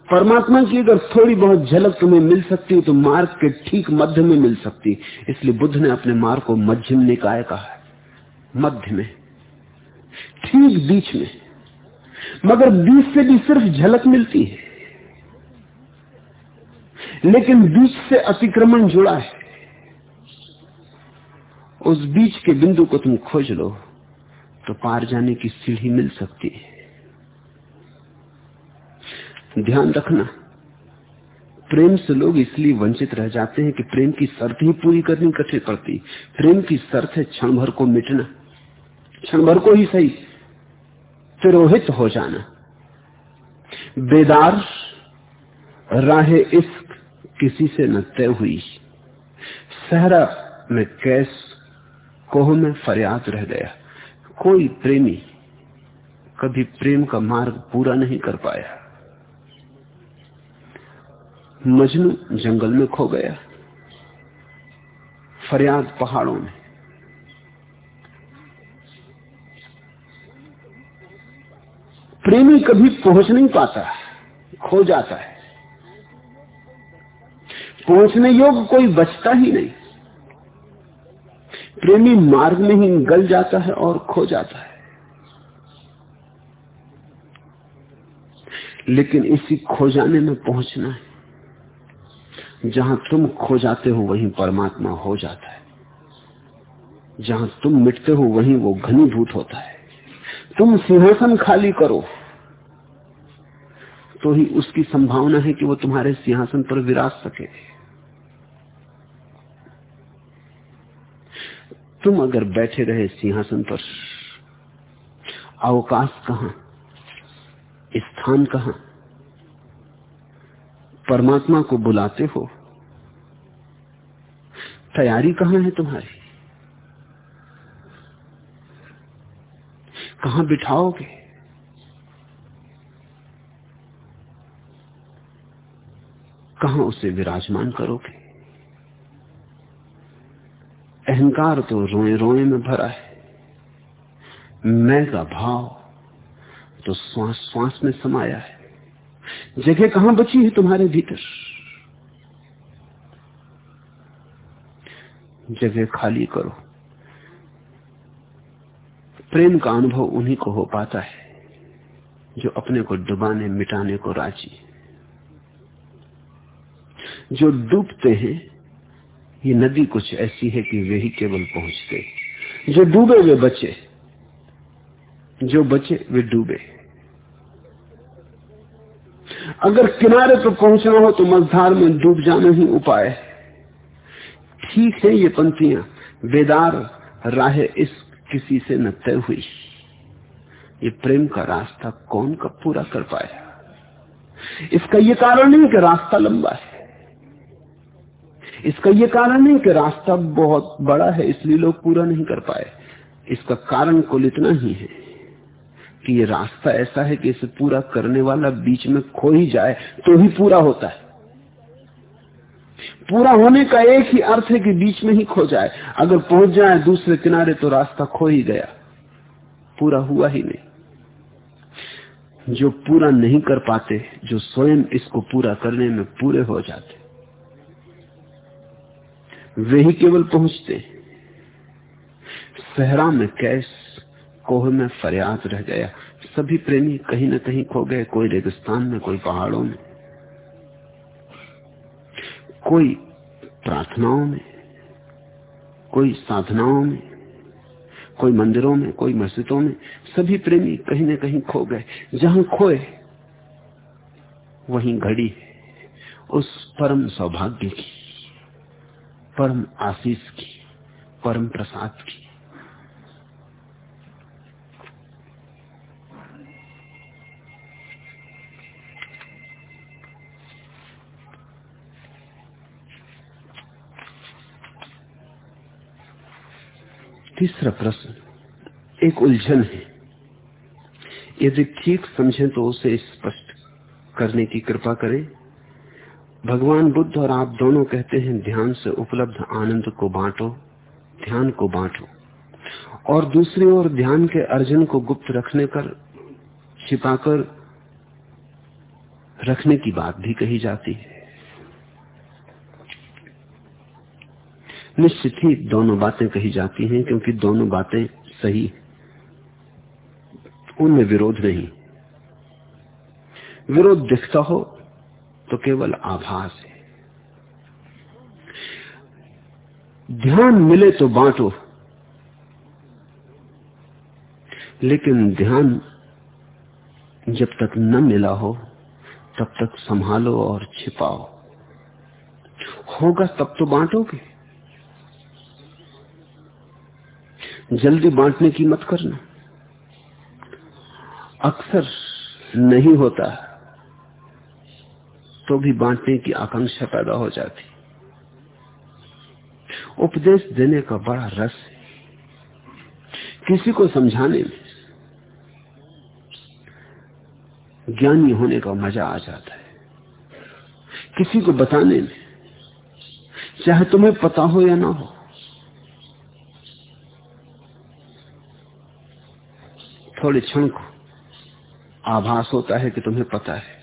परमात्मा की अगर थोड़ी बहुत झलक तुम्हें मिल सकती है तो मार्ग के ठीक मध्य में मिल सकती इसलिए बुद्ध ने अपने मार्ग को मध्यम निकाय कहा है, मध्य में, ठीक बीच में। मगर बीच से भी सिर्फ़ झलक मिलती है, लेकिन बीच से अतिक्रमण जुड़ा है। उस बीच के बिंदु को तुम खोज लो तो पार जाने की सीढ़ी मिल सकती है। ध्यान रखना। प्रेम से लोग इसलिए वंचित रह जाते हैं कि प्रेम की शर्त ही पूरी करनी कठिन पड़ती। प्रेम की शर्त है क्षण भर को मिटना। क्षण भर को ही सही। तिरोहित हो जाना। बेदार राहे इश्क किसी से न तय हुई। सहरा में कैस कोह में फरियाद रह गया। कोई प्रेमी कभी प्रेम का मार्ग पूरा नहीं कर पाया। मजनू जंगल में खो गया। फरियाद पहाड़ों में। प्रेमी कभी पहुँच नहीं पाता, खो जाता है। पहुँचने योग कोई बचता ही नहीं। प्रेमी मार्ग में ही गल जाता है और खो जाता है। लेकिन इसी खो जाने में पहुँचना है। जहाँ तुम खो जाते हो वहीं परमात्मा हो जाता है। जहाँ तुम मिटते हो वहीं वो घनीभूत होता है। तुम सिंहासन खाली करो। तो ही उसकी संभावना है कि वो तुम्हारे सिंहासन पर विराज सके। तुम अगर बैठे रहे सिंहासन पर, अवकाश कहा? स्थान कहा? परमात्मा को बुलाते हो। तैयारी कहाँ है तुम्हारी? कहाँ बिठाओगे? कहा उसे विराजमान करोगे? अहंकार तो रोए रोए में भरा है। मैं का भाव तो श्वास श्वास में समाया है। जगह कहाँ बची है तुम्हारे भीतर? जगह खाली करो। प्रेम का अनुभव उन्हीं को हो पाता है जो अपने को डुबाने, मिटाने को राज़ी जो डूबते हैं, ये नदी कुछ ऐसी है कि वे ही केवल पहुँचते जो डूबे, वे बचे। जो बचे, वे डूबे। अगर किनारे पर पहुँचना हो तो मझधार में डूब जाना ही उपाय है। ठीक है ये पंक्तियाँ। बेदार राह इस किसी से न तय हुई। ये प्रेम का रास्ता कौन कब पूरा कर पाया? इसका ये कारण नहीं कि रास्ता लंबा है। इसका ये कारण नहीं कि रास्ता बहुत बड़ा है, इसलिए लोग पूरा नहीं कर पाए। इसका कारण कुल इतना ही है। कि ये रास्ता ऐसा है कि इसे पूरा करने वाला बीच में खो ही जाए तो ही पूरा होता है। पूरा होने का एक ही अर्थ है कि बीच में ही खो जाए। अगर पहुँच जाए दूसरे किनारे तो रास्ता खो ही गया। पूरा हुआ ही नहीं। जो पूरा नहीं कर पाते, जो स्वयं इसको पूरा करने में पूरे हो जाते, वे ही केवल पहुँचते। सहरा में कैस कोह में फरियाद रह गया। सभी प्रेमी कहीं ना कहीं खो गए, कोई रेगिस्तान में, कोई पहाड़ों में। कोई प्रार्थनाओं में, कोई साधनाओं में, कोई मंदिरों में, कोई मस्जिदों में, सभी प्रेमी कहीं ना कहीं खो गए। जहाँ खोए, वहीं घड़ी उस परम सौभाग्य की, परम आशीष की, परम प्रसाद की। तीसरा प्रश्न, एक उलझन है। यदि ठीक समझे तो उसे स्पष्ट करने की कृपा करें। भगवान बुद्ध और आप दोनों कहते हैं, ध्यान से उपलब्ध आनंद को बांटो, ध्यान को बांटो। और दूसरी ओर ध्यान के अर्जन को गुप्त रखने कर, छिपाकर रखने की बात भी कही जाती है। निश्चित ही दोनों बातें कही जाती हैं, क्योंकि दोनों बातें सही उनमें विरोध नहीं। विरोध दिखता हो तो केवल आभास है। ध्यान मिले तो बांटो। लेकिन ध्यान जब तक न मिला हो, तब तक संभालो और छिपाओ। होगा तब तो बांटोगे। जल्दी बांटने की मत करना। अक्सर नहीं होता तो भी बांटने की आकांक्षा पैदा हो जाती। उपदेश देने का बड़ा रस है। किसी को समझाने में ज्ञानी होने का मज़ा आ जाता है। किसी को बताने में, चाहे तुम्हें पता हो या ना हो थोड़े क्षण को आभास होता है कि तुम्हें पता है।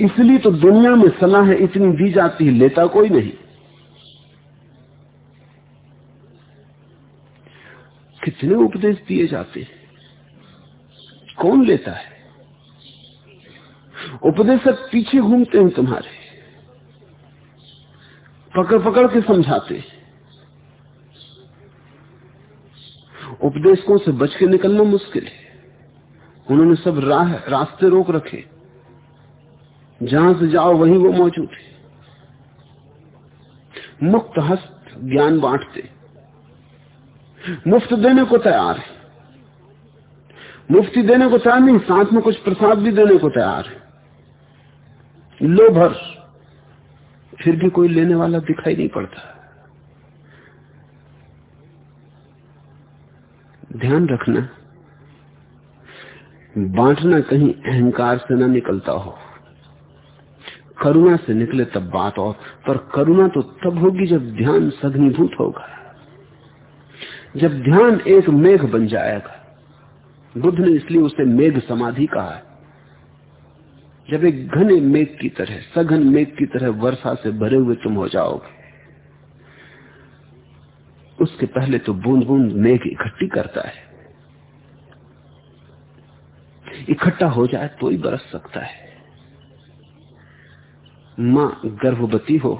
इसलिए तो दुनिया में सलाह इतनी दी जाती है, लेता कोई नहीं। कितने उपदेश दिए जाते हैं? कौन लेता है? उपदेशक पीछे घूमते हैं तुम्हारे। पकड़ पकड़ के समझाते हैं। उपदेशकों से बच के निकलना मुश्किल है। उन्होंने सब राह, रास्ते रोक रखे। जहाँ से जाओ, वहीं वो मौजूद है। मुक्त हस्त ज्ञान बांटते। मुफ़्त देने को तैयार है। मुफ्ती देने को तैयार नहीं, साथ में कुछ प्रसाद भी देने को तैयार है। लो भर फिर भी कोई लेने वाला दिखाई नहीं पड़ता। ध्यान रखना। बांटना कहीं अहंकार से ना निकलता हो। करुणा से निकले तब बात और, पर करुणा तो तब होगी जब ध्यान सघनीभूत होगा। जब ध्यान एक मेघ बन जाएगा। बुद्ध ने इसलिए उसे मेघ समाधि कहा है। जब एक घने मेघ की तरह, सघन मेघ की तरह वर्षा से भरे हुए तुम हो जाओगे। उसके पहले तो बूंद बूंद मेघ इकट्ठी करता है। इकट्ठा हो जाए तो ही बरस सकता है। माँ गर्भवती हो,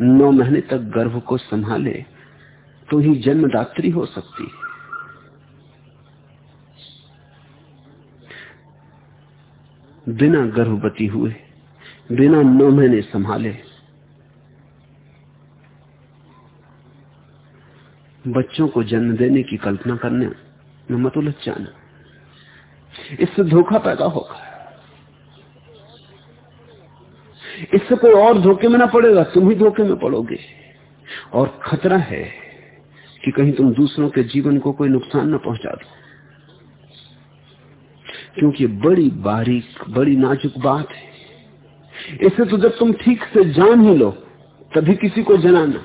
नौ महीने तक गर्भ को संभाले तो ही जन्मदात्री हो सकती है। बिना गर्भवती हुए, बिना नौ महीने संभाले बच्चों को जन्म देने की कल्पना करने में मत उलझ जाना। इससे धोखा पैदा होगा। इससे कोई और धोखे में ना पड़ेगा, तुम ही धोखे में पड़ोगे। और खतरा है कि कहीं तुम दूसरों के जीवन को कोई नुकसान न पहुँचा दो। क्योंकि बड़ी बारीक, बड़ी नाजुक बात है। इसे तो जब तुम ठीक से जान ही लो, तभी किसी को जनाना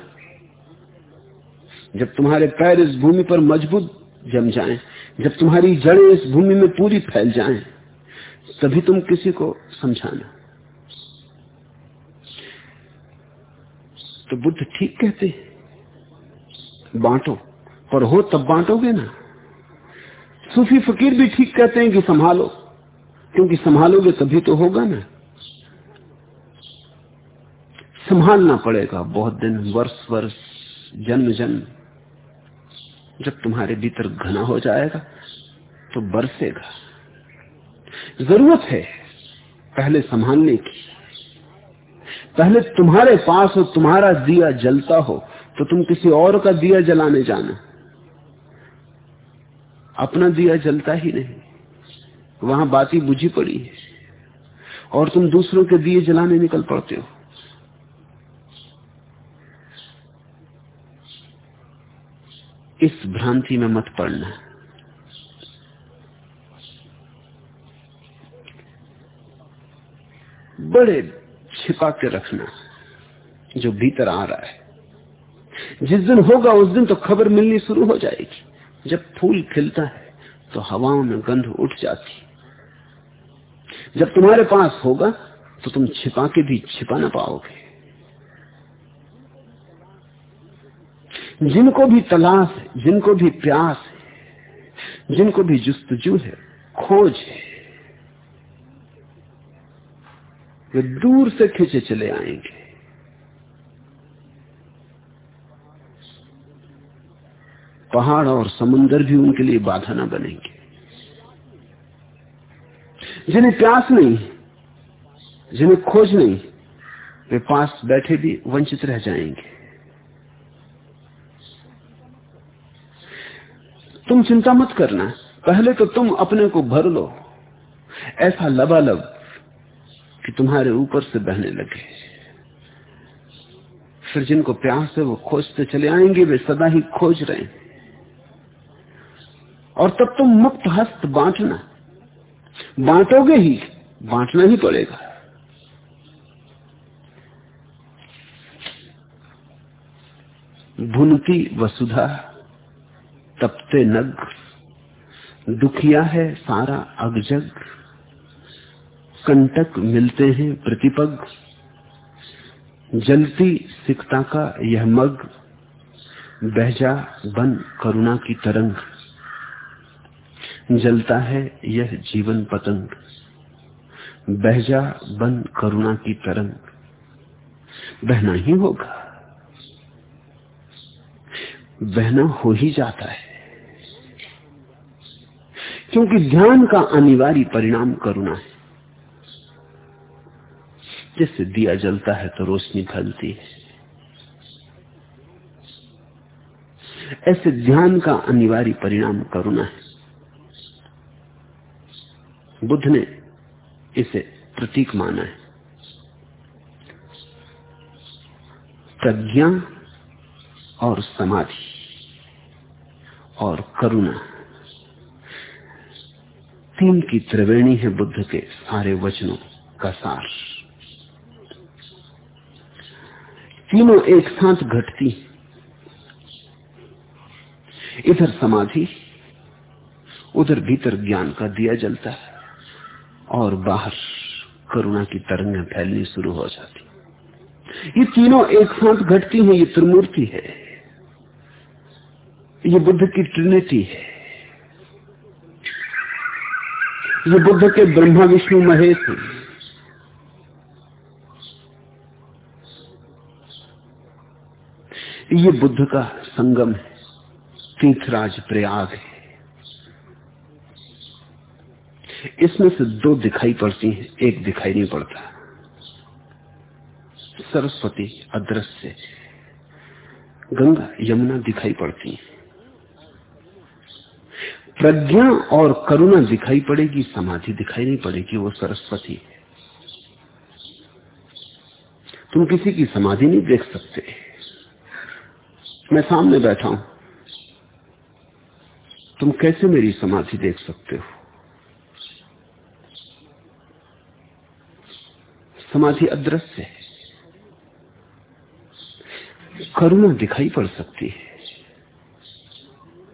जब तुम्हारे पैर इस भूमि पर मज़बूत जम जाएँ, जब तुम्हारी जड़ें इस भूमि में पूरी फैल जाएँ, तभी तुम किसी को समझाना। तो बुद्ध ठीक कहते बांटो पर हो तब बांटोगे ना। सूफी फकीर भी ठीक कहते हैं कि संभालो क्योंकि संभालोगे तभी तो होगा ना। संभालना पड़ेगा बहुत दिन वर्ष वर्ष जन्म जन्म। जब तुम्हारे भीतर घना हो जाएगा तो बरसेगा। ज़रूरत है पहले संभालने की। पहले तुम्हारे पास हो, तुम्हारा दिया जलता हो तो तुम किसी और का दिया जलाने जाना। अपना दिया जलता ही नहीं, वहाँ बाती बुझी पड़ी है, और तुम दूसरों के दिए जलाने निकल पड़ते हो। इस भ्रांति में मत पड़ना। बड़े छिपा के रखना जो भीतर आ रहा है। जिस दिन होगा, उस दिन तो खबर मिलनी शुरू हो जाएगी। जब फूल खिलता है तो हवाओं में गंध उठ जाती। जब तुम्हारे पास होगा तो तुम छिपा के भी छिपा ना पाओगे। जिनको भी तलाश है, जिनको भी प्यास है, जिनको भी जुस्तजू है, खोज है, वे दूर से खींचे चले आएँगे। पहाड़ और समुन्दर भी उनके लिए बाधा ना बनेंगे। जिन्हें प्यास नहीं जिन्हें खोज नहीं, वे पास बैठे भी वंचित रह जाएँगे। तुम चिंता मत करना। पहले तो तुम अपने को भर लो। ऐसा लबालब कि तुम्हारे ऊपर से बहने लगे। फिर जिनको प्यास है, वो खोजते चले आएँगे, वे सदा ही खोज रहे हैं। और तब तुम मुक्त हस्त बांटना। बांटोगे ही, बांटना ही पड़ेगा। भुनती वसुधा। तपते नग, दुखिया है सारा अगजग। कंटक मिलते हैं प्रतिपग, जलती सिकता का यह मग, बहजा बन करुणा की तरंग। जलता है यह जीवन पतंग, बहजा बन करुणा की तरंग। बहना ही होगा, बहना हो ही जाता है। क्योंकि ध्यान का अनिवार्य परिणाम करुणा है। जैसे दिया जलता है तो रोशनी फैलती है। ऐसे ध्यान का अनिवार्य परिणाम करुणा है। बुद्ध ने इसे प्रतीक माना है। प्रज्ञा और समाधि और करुणा। तीन की त्रिवेणी है बुद्ध के सारे वचनों का सार। तीनों एक साथ घटती इधर समाधि, उधर भीतर ज्ञान का दिया जलता है और बाहर करुणा की तरंगें फैलनी शुरू हो जाती ये तीनों एक साथ घटती हैं, ये त्रिमूर्ति है। ये बुद्ध की ट्रिनिटी है। ये बुद्ध के ब्रह्मा, विष्णु, महेश है। ये बुद्ध का संगम है, तीर्थराज प्रयाग है। इसमें से दो दिखाई पड़ती हैं, एक दिखाई नहीं पड़ता। सरस्वती अदृश्य गंगा, यमुना दिखाई पड़ती है। प्रज्ञा और करुणा दिखाई पड़ेगी, समाधि दिखाई नहीं पड़ेगी, वो सरस्वती है। तुम किसी की समाधि नहीं देख सकते। मैं सामने बैठा हूँ। तुम कैसे मेरी समाधि देख सकते हो? समाधि अदृश्य है। करुणा दिखाई पड़ सकती है।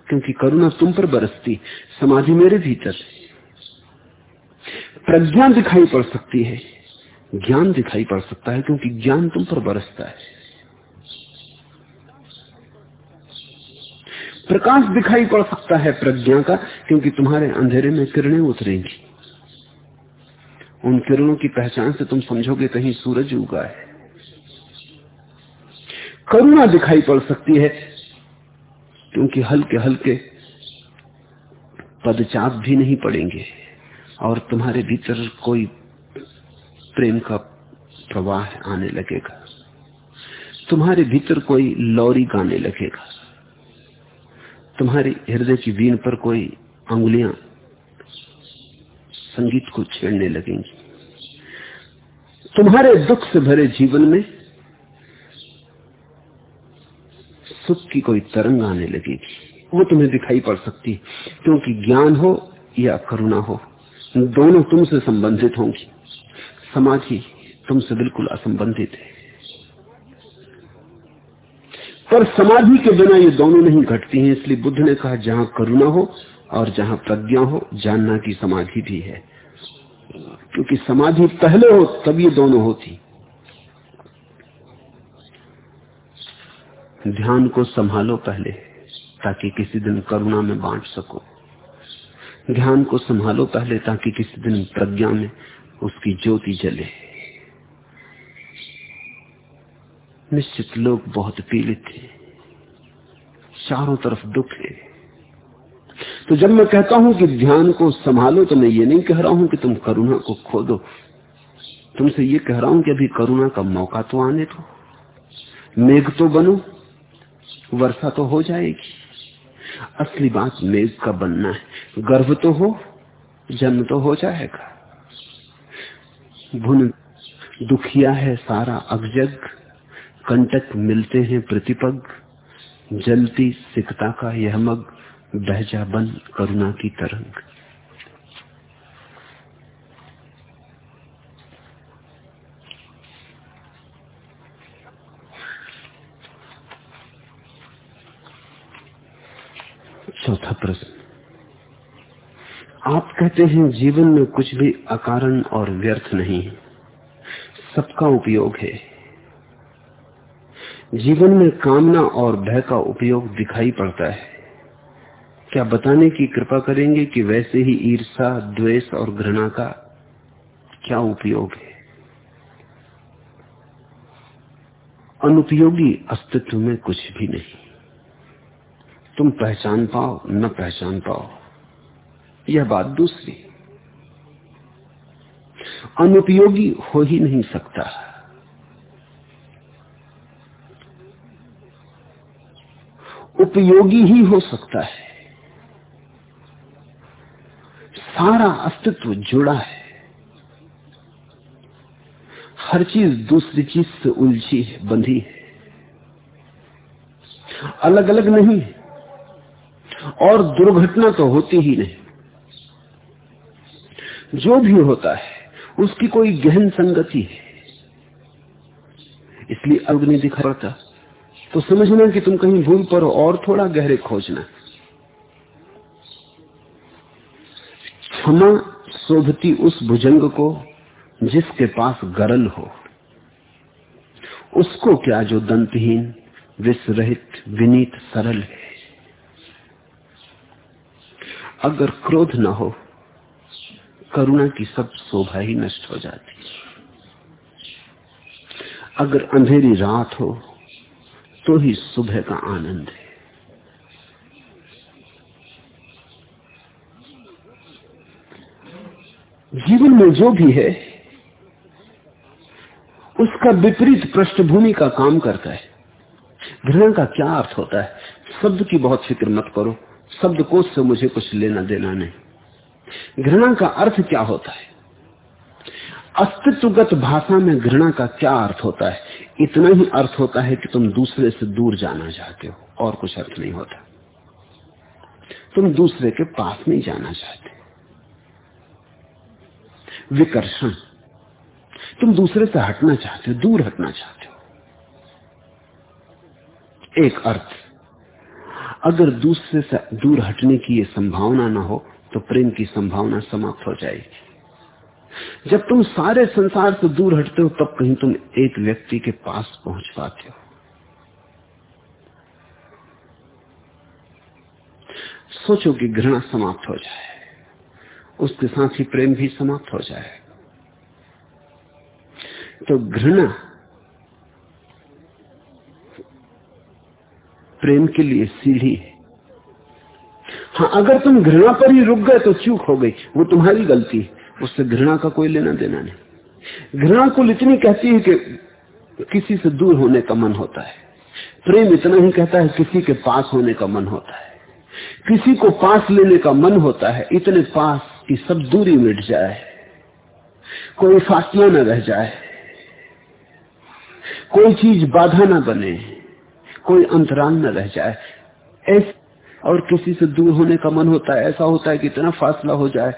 क्योंकि करुणा तुम पर बरसती, समाधि मेरे भीतर। प्रज्ञा दिखाई पड़ सकती है, ज्ञान दिखाई पड़ सकता है, क्योंकि ज्ञान तुम पर बरसता है। प्रकाश दिखाई पड़ सकता है प्रज्ञा का, क्योंकि तुम्हारे अंधेरे में किरणें उतरेंगी। उन किरणों की पहचान से तुम समझोगे कहीं सूरज उगा है। करुणा दिखाई पड़ सकती है क्योंकि हल्के हल्के पदचाप भी नहीं पड़ेंगे और तुम्हारे भीतर कोई प्रेम का प्रवाह आने लगेगा। तुम्हारे भीतर कोई लौरी गाने लगेगा। तुम्हारी हृदय की वीण पर कोई अंगुलियाँ संगीत को छेड़ने लगेंगी। तुम्हारे दुख से भरे जीवन में सुख की कोई तरंग आने लगेगी वो तुम्हें दिखाई पड़ सकती, क्योंकि ज्ञान हो या करुणा हो, दोनों तुमसे संबंधित होंगी। समाधि तुमसे बिल्कुल असंबंधित है। पर समाधि के बिना ये दोनों नहीं घटती हैं, इसलिए बुद्ध ने कहा, जहाँ करुणा हो और जहाँ प्रज्ञा हो, जानना की समाधि भी है। क्योंकि समाधि पहले हो, तब ये दोनों होती। ध्यान को संभालो पहले, ताकि किसी दिन करुणा में बांट सको। ध्यान को संभालो पहले, ताकि किसी दिन प्रज्ञा में उसकी ज्योति जले। निश्चित लोग बहुत पीड़ित थे चारों तरफ़ दुख है। तो जब मैं कहता हूँ कि ध्यान को संभालो तो मैं ये नहीं कह रहा हूँ कि तुम करुणा को खो दो तुमसे ये कह रहा हूँ कि अभी करुणा का मौका तो आने दो। मेघ तो बनो वर्षा तो हो जाएगी। असली बात मेघ का बनना है। गर्भ तो हो, जन्म तो हो जाएगा। भुन, दुखिया है सारा अगजग। कंटक मिलते हैं प्रतिपग। जलती सिकता का यह मग, बहजा बन करुणा की तरंग चौथा प्रश्न। आप कहते हैं जीवन में कुछ भी अकारण और व्यर्थ नहीं है। सबका उपयोग है। जीवन में कामना और भय का उपयोग दिखाई पड़ता है। क्या बताने की कृपा करेंगे कि वैसे ही ईर्षा द्वेष और घृणा का क्या उपयोग है? अनुपयोगी अस्तित्व में कुछ भी नहीं। तुम पहचान पाओ, न पहचान पाओ। यह बात दूसरी। अनुपयोगी हो ही नहीं सकता। उपयोगी ही हो सकता है। सारा अस्तित्व जुड़ा है। हर चीज़ दूसरी चीज़ से उलझी है, बंधी है। अलग अलग नहीं और दुर्घटना तो होती ही नहीं। जो भी होता है, उसकी कोई गहन संगति है। इसलिए अब नहीं दिखा पड़ता तो समझना कि तुम कहीं भूल पर और थोड़ा गहरे खोजना। क्षमा शोभती उस भुजंग को जिसके पास गरल हो। उसको क्या जो दंतहीन विषरहित विनीत, सरल है। अगर क्रोध न हो, करुणा की सब शोभा ही नष्ट हो जाती अगर अंधेरी रात हो तो ही सुबह का आनंद है। जीवन में जो भी है, उसका विपरीत पृष्ठभूमि का काम करता है। घृणा का क्या अर्थ होता है? शब्द की बहुत फ़िक्र मत करो। शब्द कोश से मुझे कुछ लेना देना नहीं। घृणा का अर्थ क्या होता है? अस्तित्वगत भाषा में घृणा का क्या अर्थ होता है? इतना ही अर्थ होता है कि तुम दूसरे से दूर जाना चाहते हो, और कुछ अर्थ नहीं होता। तुम दूसरे के पास नहीं जाना चाहते। विकर्षण। तुम दूसरे से हटना चाहते हो, दूर हटना चाहते हो। एक अर्थ। अगर दूसरे से दूर हटने की ये संभावना ना हो तो प्रेम की संभावना समाप्त हो जाएगी। जब तुम सारे संसार से दूर हटते हो, तब कहीं तुम एक व्यक्ति के पास पहुँच पाते हो। सोचो कि घृणा समाप्त हो जाए। उसके साथ ही प्रेम भी समाप्त हो जाए। तो घृणा प्रेम के लिए सीढ़ी है। हाँ अगर तुम घृणा पर ही रुक गए तो चूक हो गई। वो तुम्हारी गलती है। उससे घृणा का कोई लेना देना नहीं। घृणा कुल इतनी कहती है कि किसी से दूर होने का मन होता है। प्रेम इतना ही कहता है किसी के पास होने का मन होता है। किसी को पास लेने का मन होता है। इतने पास कि सब दूरी मिट जाए। कोई फासला न रह जाए। कोई चीज़ बाधा न बने। कोई अंतराल न रह जाए। ऐसे और किसी से दूर होने का मन होता है, ऐसा होता है कि इतना फासला हो जाए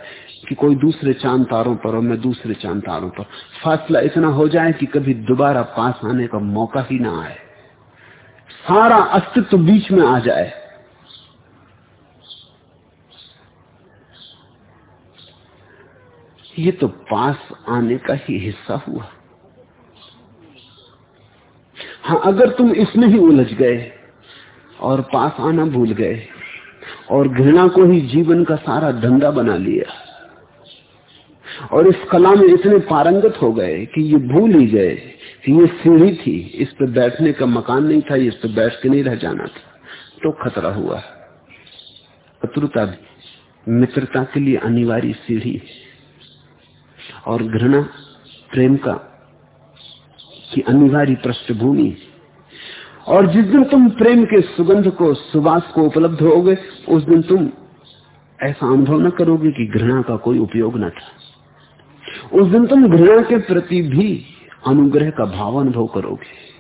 कि कोई दूसरे चाँद तारों पर और मैं दूसरे चाँद तारों पर। फासला इतना हो जाए कि कभी दोबारा पास आने का मौका ही ना आए। सारा अस्तित्व बीच में आ जाए। ये तो पास आने का ही हिस्सा हुआ। हाँ अगर तुम इसमें ही उलझ गए और पास आना भूल गए और घृणा को ही जीवन का सारा धंधा बना लिया और इस कला में इतने पारंगत हो गए कि ये भूल ही गए कि ये सीढ़ी थी, इस पर बैठने का मकान नहीं था, इस पर बैठ के नहीं रह जाना था तो खतरा हुआ। शत्रुता मित्रता के लिए अनिवार्य सीढ़ी और घृणा, प्रेम का की अनिवार्य पृष्ठभूमि और जिस दिन तुम प्रेम के सुगंध को, सुवास को उपलब्ध होगे, उस दिन तुम ऐसा अनुभव न करोगे कि घृणा का कोई उपयोग न था। उस दिन तुम घृणा के प्रति भी अनुग्रह का भाव अनुभव करोगे।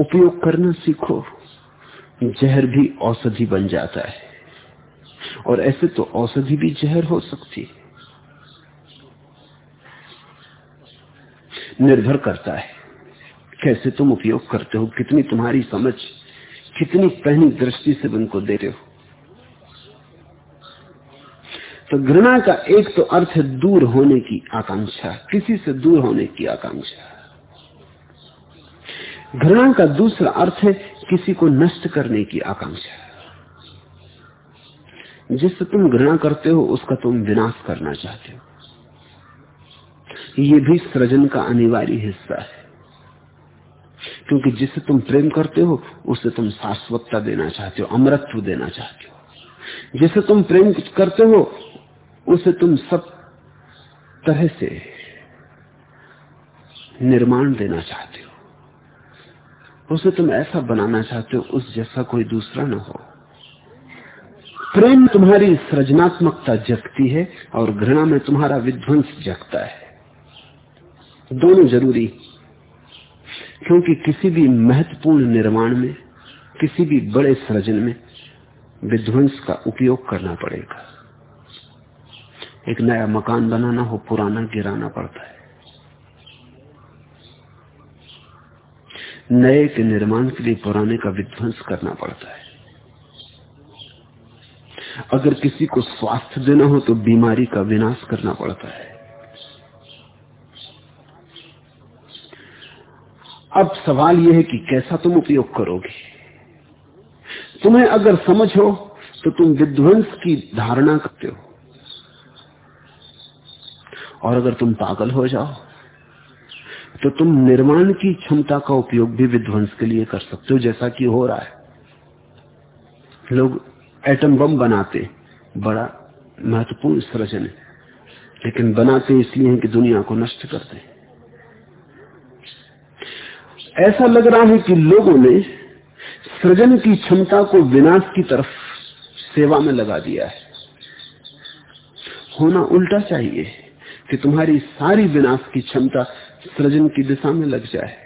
उपयोग करना सीखो, जहर भी औषधि बन जाता है। और ऐसे तो औषधि भी जहर हो सकती है। निर्भर करता है। कैसे तुम उपयोग करते हो? कितनी तुम्हारी समझ, कितनी पहनी दृष्टि से उनको देते हो? तो घृणा का एक तो अर्थ है दूर होने की आकांक्षा, किसी से दूर होने की आकांक्षा। घृणा का दूसरा अर्थ है किसी को नष्ट करने की आकांक्षा। जिससे तुम घृणा करते हो, उसका तुम विनाश करना चाहते हो। ये भी सृजन का अनिवार्य हिस्सा है। क्योंकि जिसे तुम प्रेम करते हो, उसे तुम शाश्वतता देना चाहते हो, अमरत्व देना चाहते हो। जिसे तुम प्रेम करते हो, उसे तुम सब तरह से निर्माण देना चाहते हो। उसे तुम ऐसा बनाना चाहते हो, उस जैसा कोई दूसरा ना हो। प्रेम तुम्हारी सृजनात्मकता जगती है और घृणा में तुम्हारा विध्वंस जगता है। दोनों ज़रूरी क्योंकि किसी भी महत्वपूर्ण निर्माण में, किसी भी बड़े सृजन में विध्वंस का उपयोग करना पड़ेगा। एक नया मकान बनाना हो, पुराना गिराना पड़ता है। नए के निर्माण के लिए पुराने का विध्वंस करना पड़ता है। अगर किसी को स्वास्थ्य देना हो तो बीमारी का विनाश करना पड़ता है। अब सवाल यह है कि कैसा तुम उपयोग करोगे? तुम्हें अगर समझ हो तो तुम विध्वंस की धारणा करते हो। और अगर तुम पागल हो जाओ तो तुम निर्माण की क्षमता का उपयोग भी विध्वंस के लिए कर सकते हो, जैसा कि हो रहा है। लोग एटम बम बनाते, बड़ा महत्वपूर्ण सृजन है। लेकिन बनाते इसलिए हैं कि दुनिया को नष्ट करते ऐसा लग रहा है कि लोगों ने सृजन की क्षमता को विनाश की तरफ़ सेवा में लगा दिया है। होना उल्टा चाहिए कि तुम्हारी सारी विनाश की क्षमता सृजन की दिशा में लग जाए।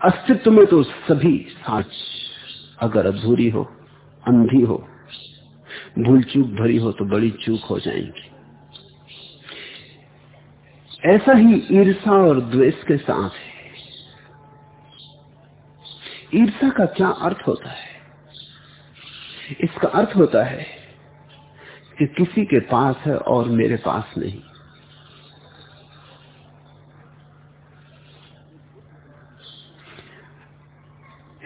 अस्तित्व में तो सभी साच अगर अधूरी हो, अंधी हो भूल चूक भरी हो तो बड़ी चूक हो जाएँगी। ऐसा ही ईर्षा और द्वेष के साथ है। ईर्षा का क्या अर्थ होता है? इसका अर्थ होता है कि किसी के पास है और मेरे पास नहीं।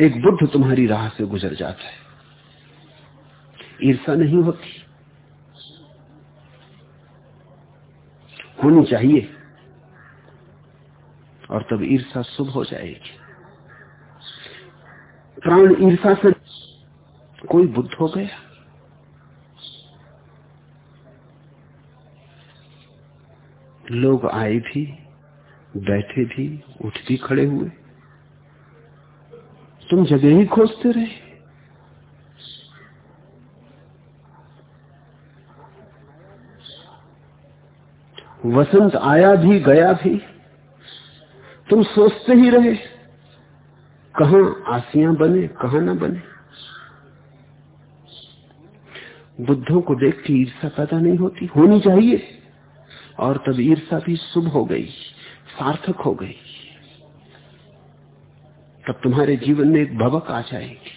एक बुद्ध तुम्हारी राह से गुजर जाता है। ईर्षा नहीं होती। होनी चाहिए। और तब ईर्षा शुभ हो जाएगी। प्राण ईर्षा से कोई बुद्ध हो गया? लोग आए भी, बैठे भी, उठ भी खड़े हुए। तुम जगह ही खोजते रहे। वसंत आया भी, गया भी। तुम सोचते ही रहे, कहा आसियाँ बने, कहा ना बने। बुद्धों को देख के ईर्षा पैदा नहीं होती, होनी चाहिए। और तब ईर्षा भी शुभ हो गई, सार्थक हो गई। तब तुम्हारे जीवन में एक भवक आ जाएगी।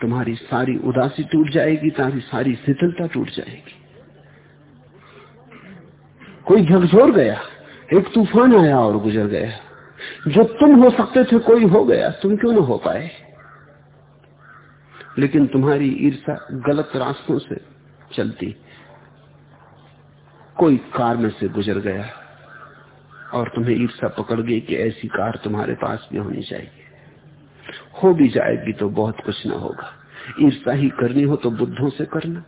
तुम्हारी सारी उदासी टूट जाएगी, तुम्हारी सारी शिथिलता टूट जाएगी। कोई झकझोर गया, एक तूफ़ान आया और गुजर गया। जो तुम हो सकते थे, कोई हो गया, तुम क्यों ना हो पाए? लेकिन तुम्हारी ईर्षा गलत रास्तों से चलती। कोई कार में से गुजर गया और तुम्हें ईर्षा पकड़ गई कि ऐसी कार तुम्हारे पास भी होनी चाहिए। हो भी जाएगी तो बहुत कुछ ना होगा। ईर्षा ही करनी हो तो बुद्धों से करना।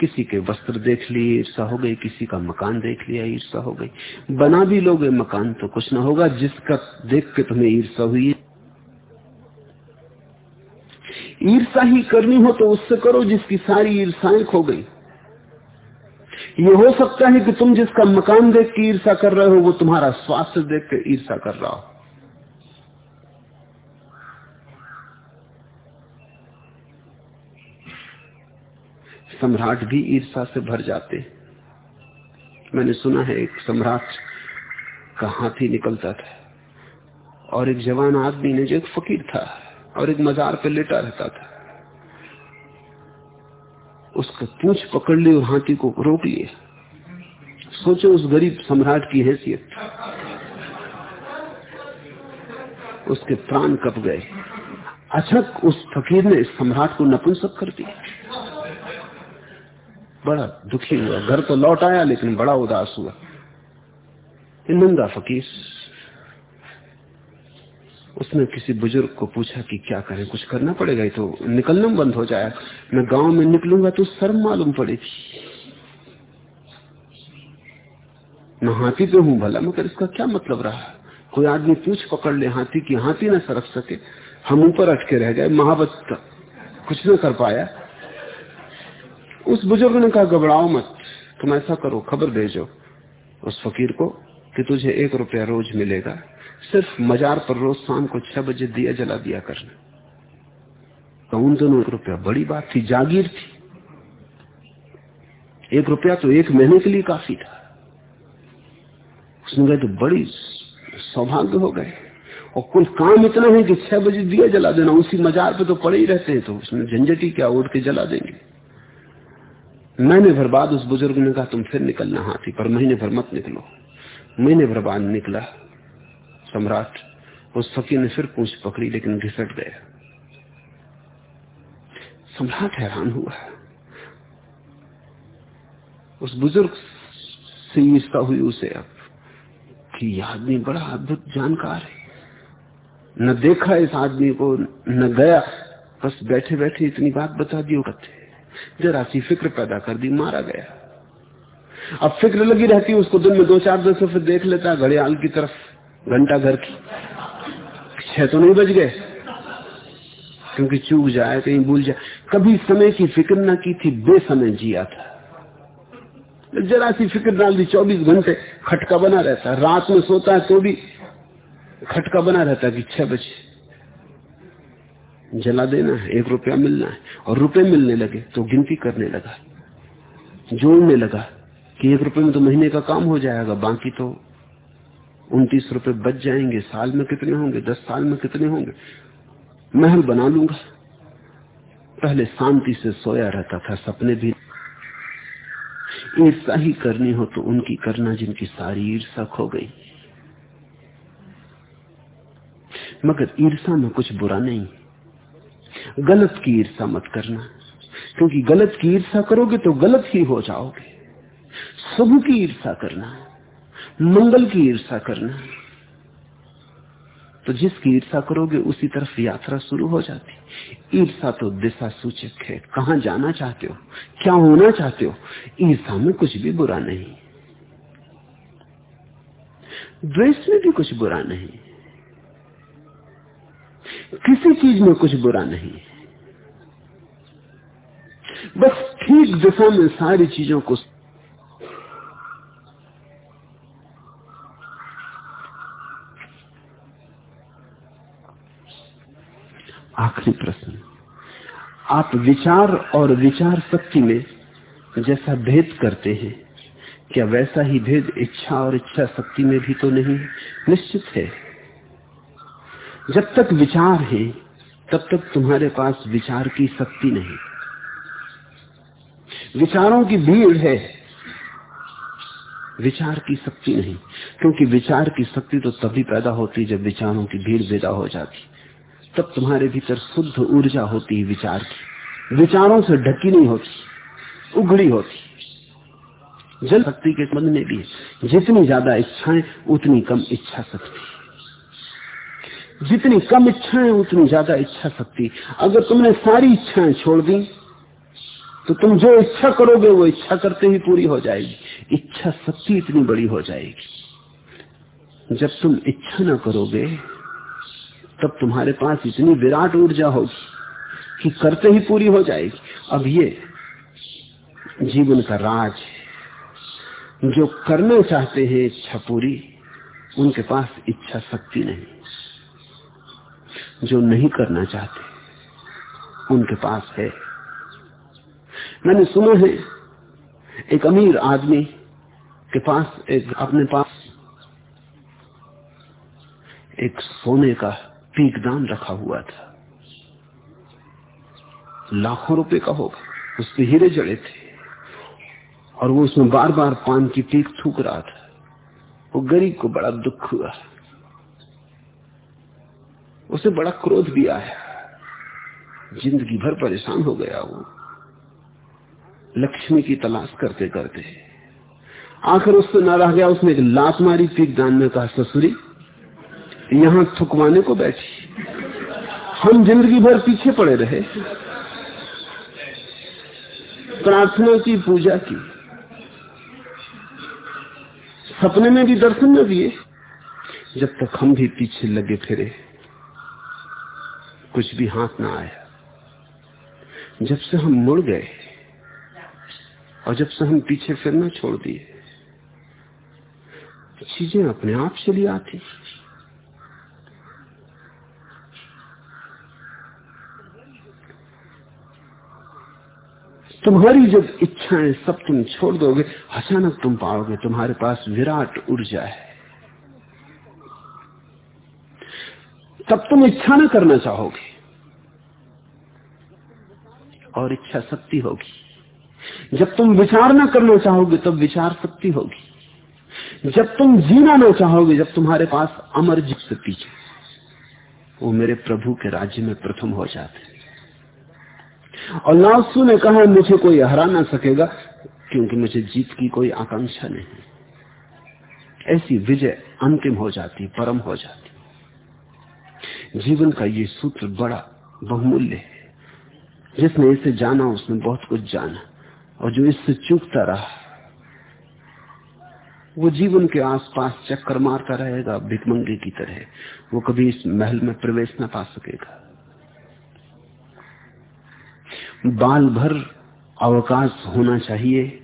किसी के वस्त्र देख लिए ईर्षा हो गई, किसी का मकान देख लिया ईर्षा हो गई। बना भी लोगे मकान तो कुछ ना होगा, जिसका देख के तुम्हें ईर्षा हुई ईर्षा ही करनी हो तो उससे करो जिसकी सारी ईर्षाएँ खो गई। ये हो सकता है कि तुम जिसका मकान देख के ईर्षा कर रहे हो, वो तुम्हारा स्वास्थ्य देख के ईर्षा कर रहा हो। सम्राट भी ईर्षा से भर जाते। मैंने सुना है एक सम्राट का हाथी निकलता था और एक जवान आदमी ने जो एक फकीर था और एक मजार पे लेटा रहता था, उसका पूछ पकड़ ली और हाथी को रोक लिए सोचो उस गरीब सम्राट की हैसियत। उसके प्राण कप गए। अचक उस फकीर ने सम्राट को नपुंसक कर दिया। बड़ा दुखी हुआ। घर तो लौट आया, लेकिन बड़ा उदास हुआ। नंगा फकीर। उसने किसी बुज़ुर्ग को पूछा कि क्या करें, कुछ करना पड़ेगा? तो निकलना बंद हो जाए मैं गाँव में निकलूँगा तो शर्म मालूम पड़ेगी। मैं हाथी पे हूँ भला, मगर इसका क्या मतलब रहा? कोई आदमी पूछ पकड़ ले हाथी की, हाथी ना सरक सके। हम ऊपर अटके रह गए, महावत कुछ ना कर पाया। उस बुज़ुर्ग ने कहा, घबराओ मत। तुम ऐसा करो, खबर भेजो उस फकीर को कि तुझे एक रुपया रोज मिलेगा, सिर्फ़ मजार पर रोज शाम को छह बजे दिया जला दिया करना। तो उन दोनों एक रुपया बड़ी बात थी, जागीर थी। एक रुपया तो एक महीने के लिए काफ़ी था। उसने गए तो बड़ी सौभाग्य हो गए। और कुल काम इतना है कि छह बजे दिया जला देना, उसी मजार पे तो पड़े ही रहते हैं तो उसमें झंझटी क्या उठ के जला देंगे। महीने भर बाद उस बुज़ुर्ग ने कहा, तुम फिर निकलना हाथी पर, महीने भर मत निकलो। महीने भर बाद निकला सम्राट। उस फकीर ने फिर पूछ पकड़ी, लेकिन घिसट गया। सम्राट हैरान हुआ। उस बुज़ुर्ग से ईर्षा हुई उसे अब कि यह आदमी बड़ा अद्भुत जानकार है। न देखा इस आदमी को, न गया। बस बैठे बैठे इतनी बात बता दी कथे जरा सी फ़िक्र पैदा कर दी, मारा गया। अब फ़िक्र लगी रहती, उसको दिन में दो चार दस फिर देख लेता, घड़ियाल की तरफ़, घंटा घर की। छह तो नहीं बज गए। क्योंकि चूक जाए, कहीं भूल जाए। कभी समय की फ़िक्र ना की थी, बेसमय जिया था। जरा सी फ़िक्र डाल दी, चौबीस घंटे खटका बना रहता। रात में सोता है तो भी खटका बना रहता कि छह बजे। जला देना है, एक रुपया मिलना है। और रुपए मिलने लगे तो गिनती करने लगा। जोड़ने लगा कि एक रुपए में तो महीने का काम हो जाएगा, बाकी तो उनतीस रुपए बच जाएँगे। साल में कितने होंगे? दस साल में कितने होंगे? महल बना लूँगा। पहले शांति से सोया रहता था, सपने भी। ईर्षा ही करनी हो तो उनकी करना जिनकी सारी ईर्षा खो गई। मगर ईर्षा में कुछ बुरा नहीं। गलत की ईर्षा मत करना। क्योंकि गलत की ईर्षा करोगे तो गलत ही हो जाओगे। शुभ की ईर्षा करना मंगल की ईर्षा करना तो जिसकी ईर्षा करोगे, उसी तरफ़ यात्रा शुरू हो जाती। ईर्षा तो दिशा सूचक है। कहा जाना चाहते हो? क्या होना चाहते हो? ईर्षा में कुछ भी बुरा नहीं। द्वेष में भी कुछ बुरा नहीं। किसी चीज़ में कुछ बुरा नहीं बस ठीक दिशा में सारी चीज़ों को आखिरी प्रश्न। आप विचार और विचार शक्ति में जैसा भेद करते हैं, क्या वैसा ही भेद इच्छा और इच्छा शक्ति में भी तो नहीं? निश्चित है। जब तक विचार है, तब तक तुम्हारे पास विचार की शक्ति नहीं। विचारों की भीड़ है, विचार की शक्ति नहीं। क्योंकि विचार की शक्ति तो तभी पैदा होती जब विचारों की भीड़ पैदा हो जाती। तब तुम्हारे भीतर शुद्ध ऊर्जा होती है विचार की। विचारों से ढकी नहीं होती उगड़ी होती। जल शक्ति के संबंध में भी जितनी ज़्यादा इच्छाएँ, उतनी कम इच्छा शक्ति। जितनी कम इच्छाएँ उतनी ज़्यादा इच्छा शक्ति। अगर तुमने सारी इच्छाएँ छोड़ दी तो तुम जो इच्छा करोगे, वो इच्छा करते ही पूरी हो जाएगी। इच्छा शक्ति इतनी बड़ी हो जाएगी। जब तुम इच्छा ना करोगे, तब तुम्हारे पास इतनी विराट ऊर्जा होगी कि करते ही पूरी हो जाएगी। अब ये जीवन का राज है। जो करना चाहते हैं इच्छा पूरी, उनके पास इच्छा शक्ति नहीं। जो नहीं करना चाहते, उनके पास है। मैंने सुना है, एक अमीर आदमी के पास, एक अपने पास एक सोने का पीकदान रखा हुआ था। लाखों रुपए का होगा उस पर हीरे जड़े थे, और वो उसमें बार बार पान की पीक थूक रहा था। वो गरीब को बड़ा दुख हुआ। उसे बड़ा क्रोध भी आया। ज़िंदगी भर परेशान हो गया वो। लक्ष्मी की तलाश करते करते। आखिर उससे न रह गया, उसने एक लात मारी पीक दान में, कहा, ससुरी, यहाँ थुकवाने को बैठी। हम ज़िंदगी भर पीछे पड़े रहे। प्रार्थना की, पूजा की। सपने में भी दर्शन न दिए। जब तक हम भी पीछे लगे फिरे। कुछ भी हाथ ना आया जब से हम मुड़ गए और जब से हम पीछे फिरना छोड़ दिए, चीज़ें अपने आप चली आती। तुम्हारी जब इच्छाएँ सब तुम छोड़ दोगे, अचानक तुम पाओगे तुम्हारे पास विराट ऊर्जा है। तब तुम इच्छा ना करना चाहोगे। और इच्छा शक्ति होगी। जब तुम विचार ना करना चाहोगे, तब विचार शक्ति होगी। जब तुम जीना ना चाहोगे, जब तुम्हारे पास अमर जीव शक्ति है वो मेरे प्रभु के राज्य में प्रथम हो जाते। और लाओसू ने कहा, मुझे कोई हरा ना सकेगा, क्योंकि मुझे जीत की कोई आकांक्षा नहीं। ऐसी विजय अंतिम हो जाती, परम हो जाती। जीवन का ये सूत्र बड़ा बहुमूल्य है। जिसने इसे जाना, उसने बहुत कुछ जाना। और जो इससे चूकता रहा, वो जीवन के आसपास चक्कर मारता रहेगा भिकमंगे की तरह। वो कभी इस महल में प्रवेश ना पा सकेगा। बाल भर अवकाश होना चाहिए,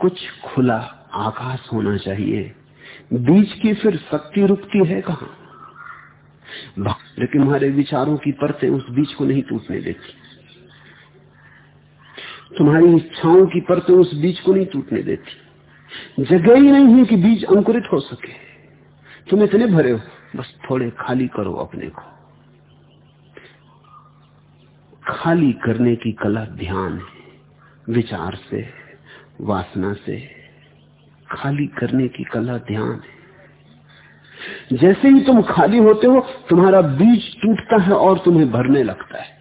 कुछ खुला आकाश होना चाहिए। बीच की फिर शक्ति रुकती है कहा? लेकिन हमारे विचारों की परतें उस बीच को नहीं टूटने देती। तुम्हारी इच्छाओं की परतें उस बीच को नहीं टूटने देती। जगह ही नहीं है कि बीज अंकुरित हो सके। तुम इतने भरे हो, बस थोड़े खाली करो अपने को। खाली करने की कला ध्यान है, विचार से, वासना से। खाली करने की कला ध्यान है। जैसे ही तुम खाली होते हो, तुम्हारा बीज टूटता है और तुम्हें भरने लगता है।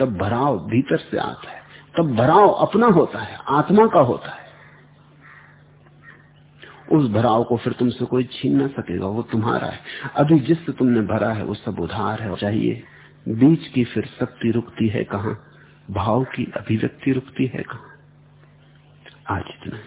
तब भराव भीतर से आता है। तब भराव अपना होता है, आत्मा का होता है। उस भराव को फिर तुमसे कोई छीन ना सकेगा, वो तुम्हारा है। अभी जिससे तुमने भरा है, वो सब उधार है। चाहिए बीज की फिर शक्ति रुकती है कहा? भाव की अभिव्यक्ति रुकती है कहा? आज इतना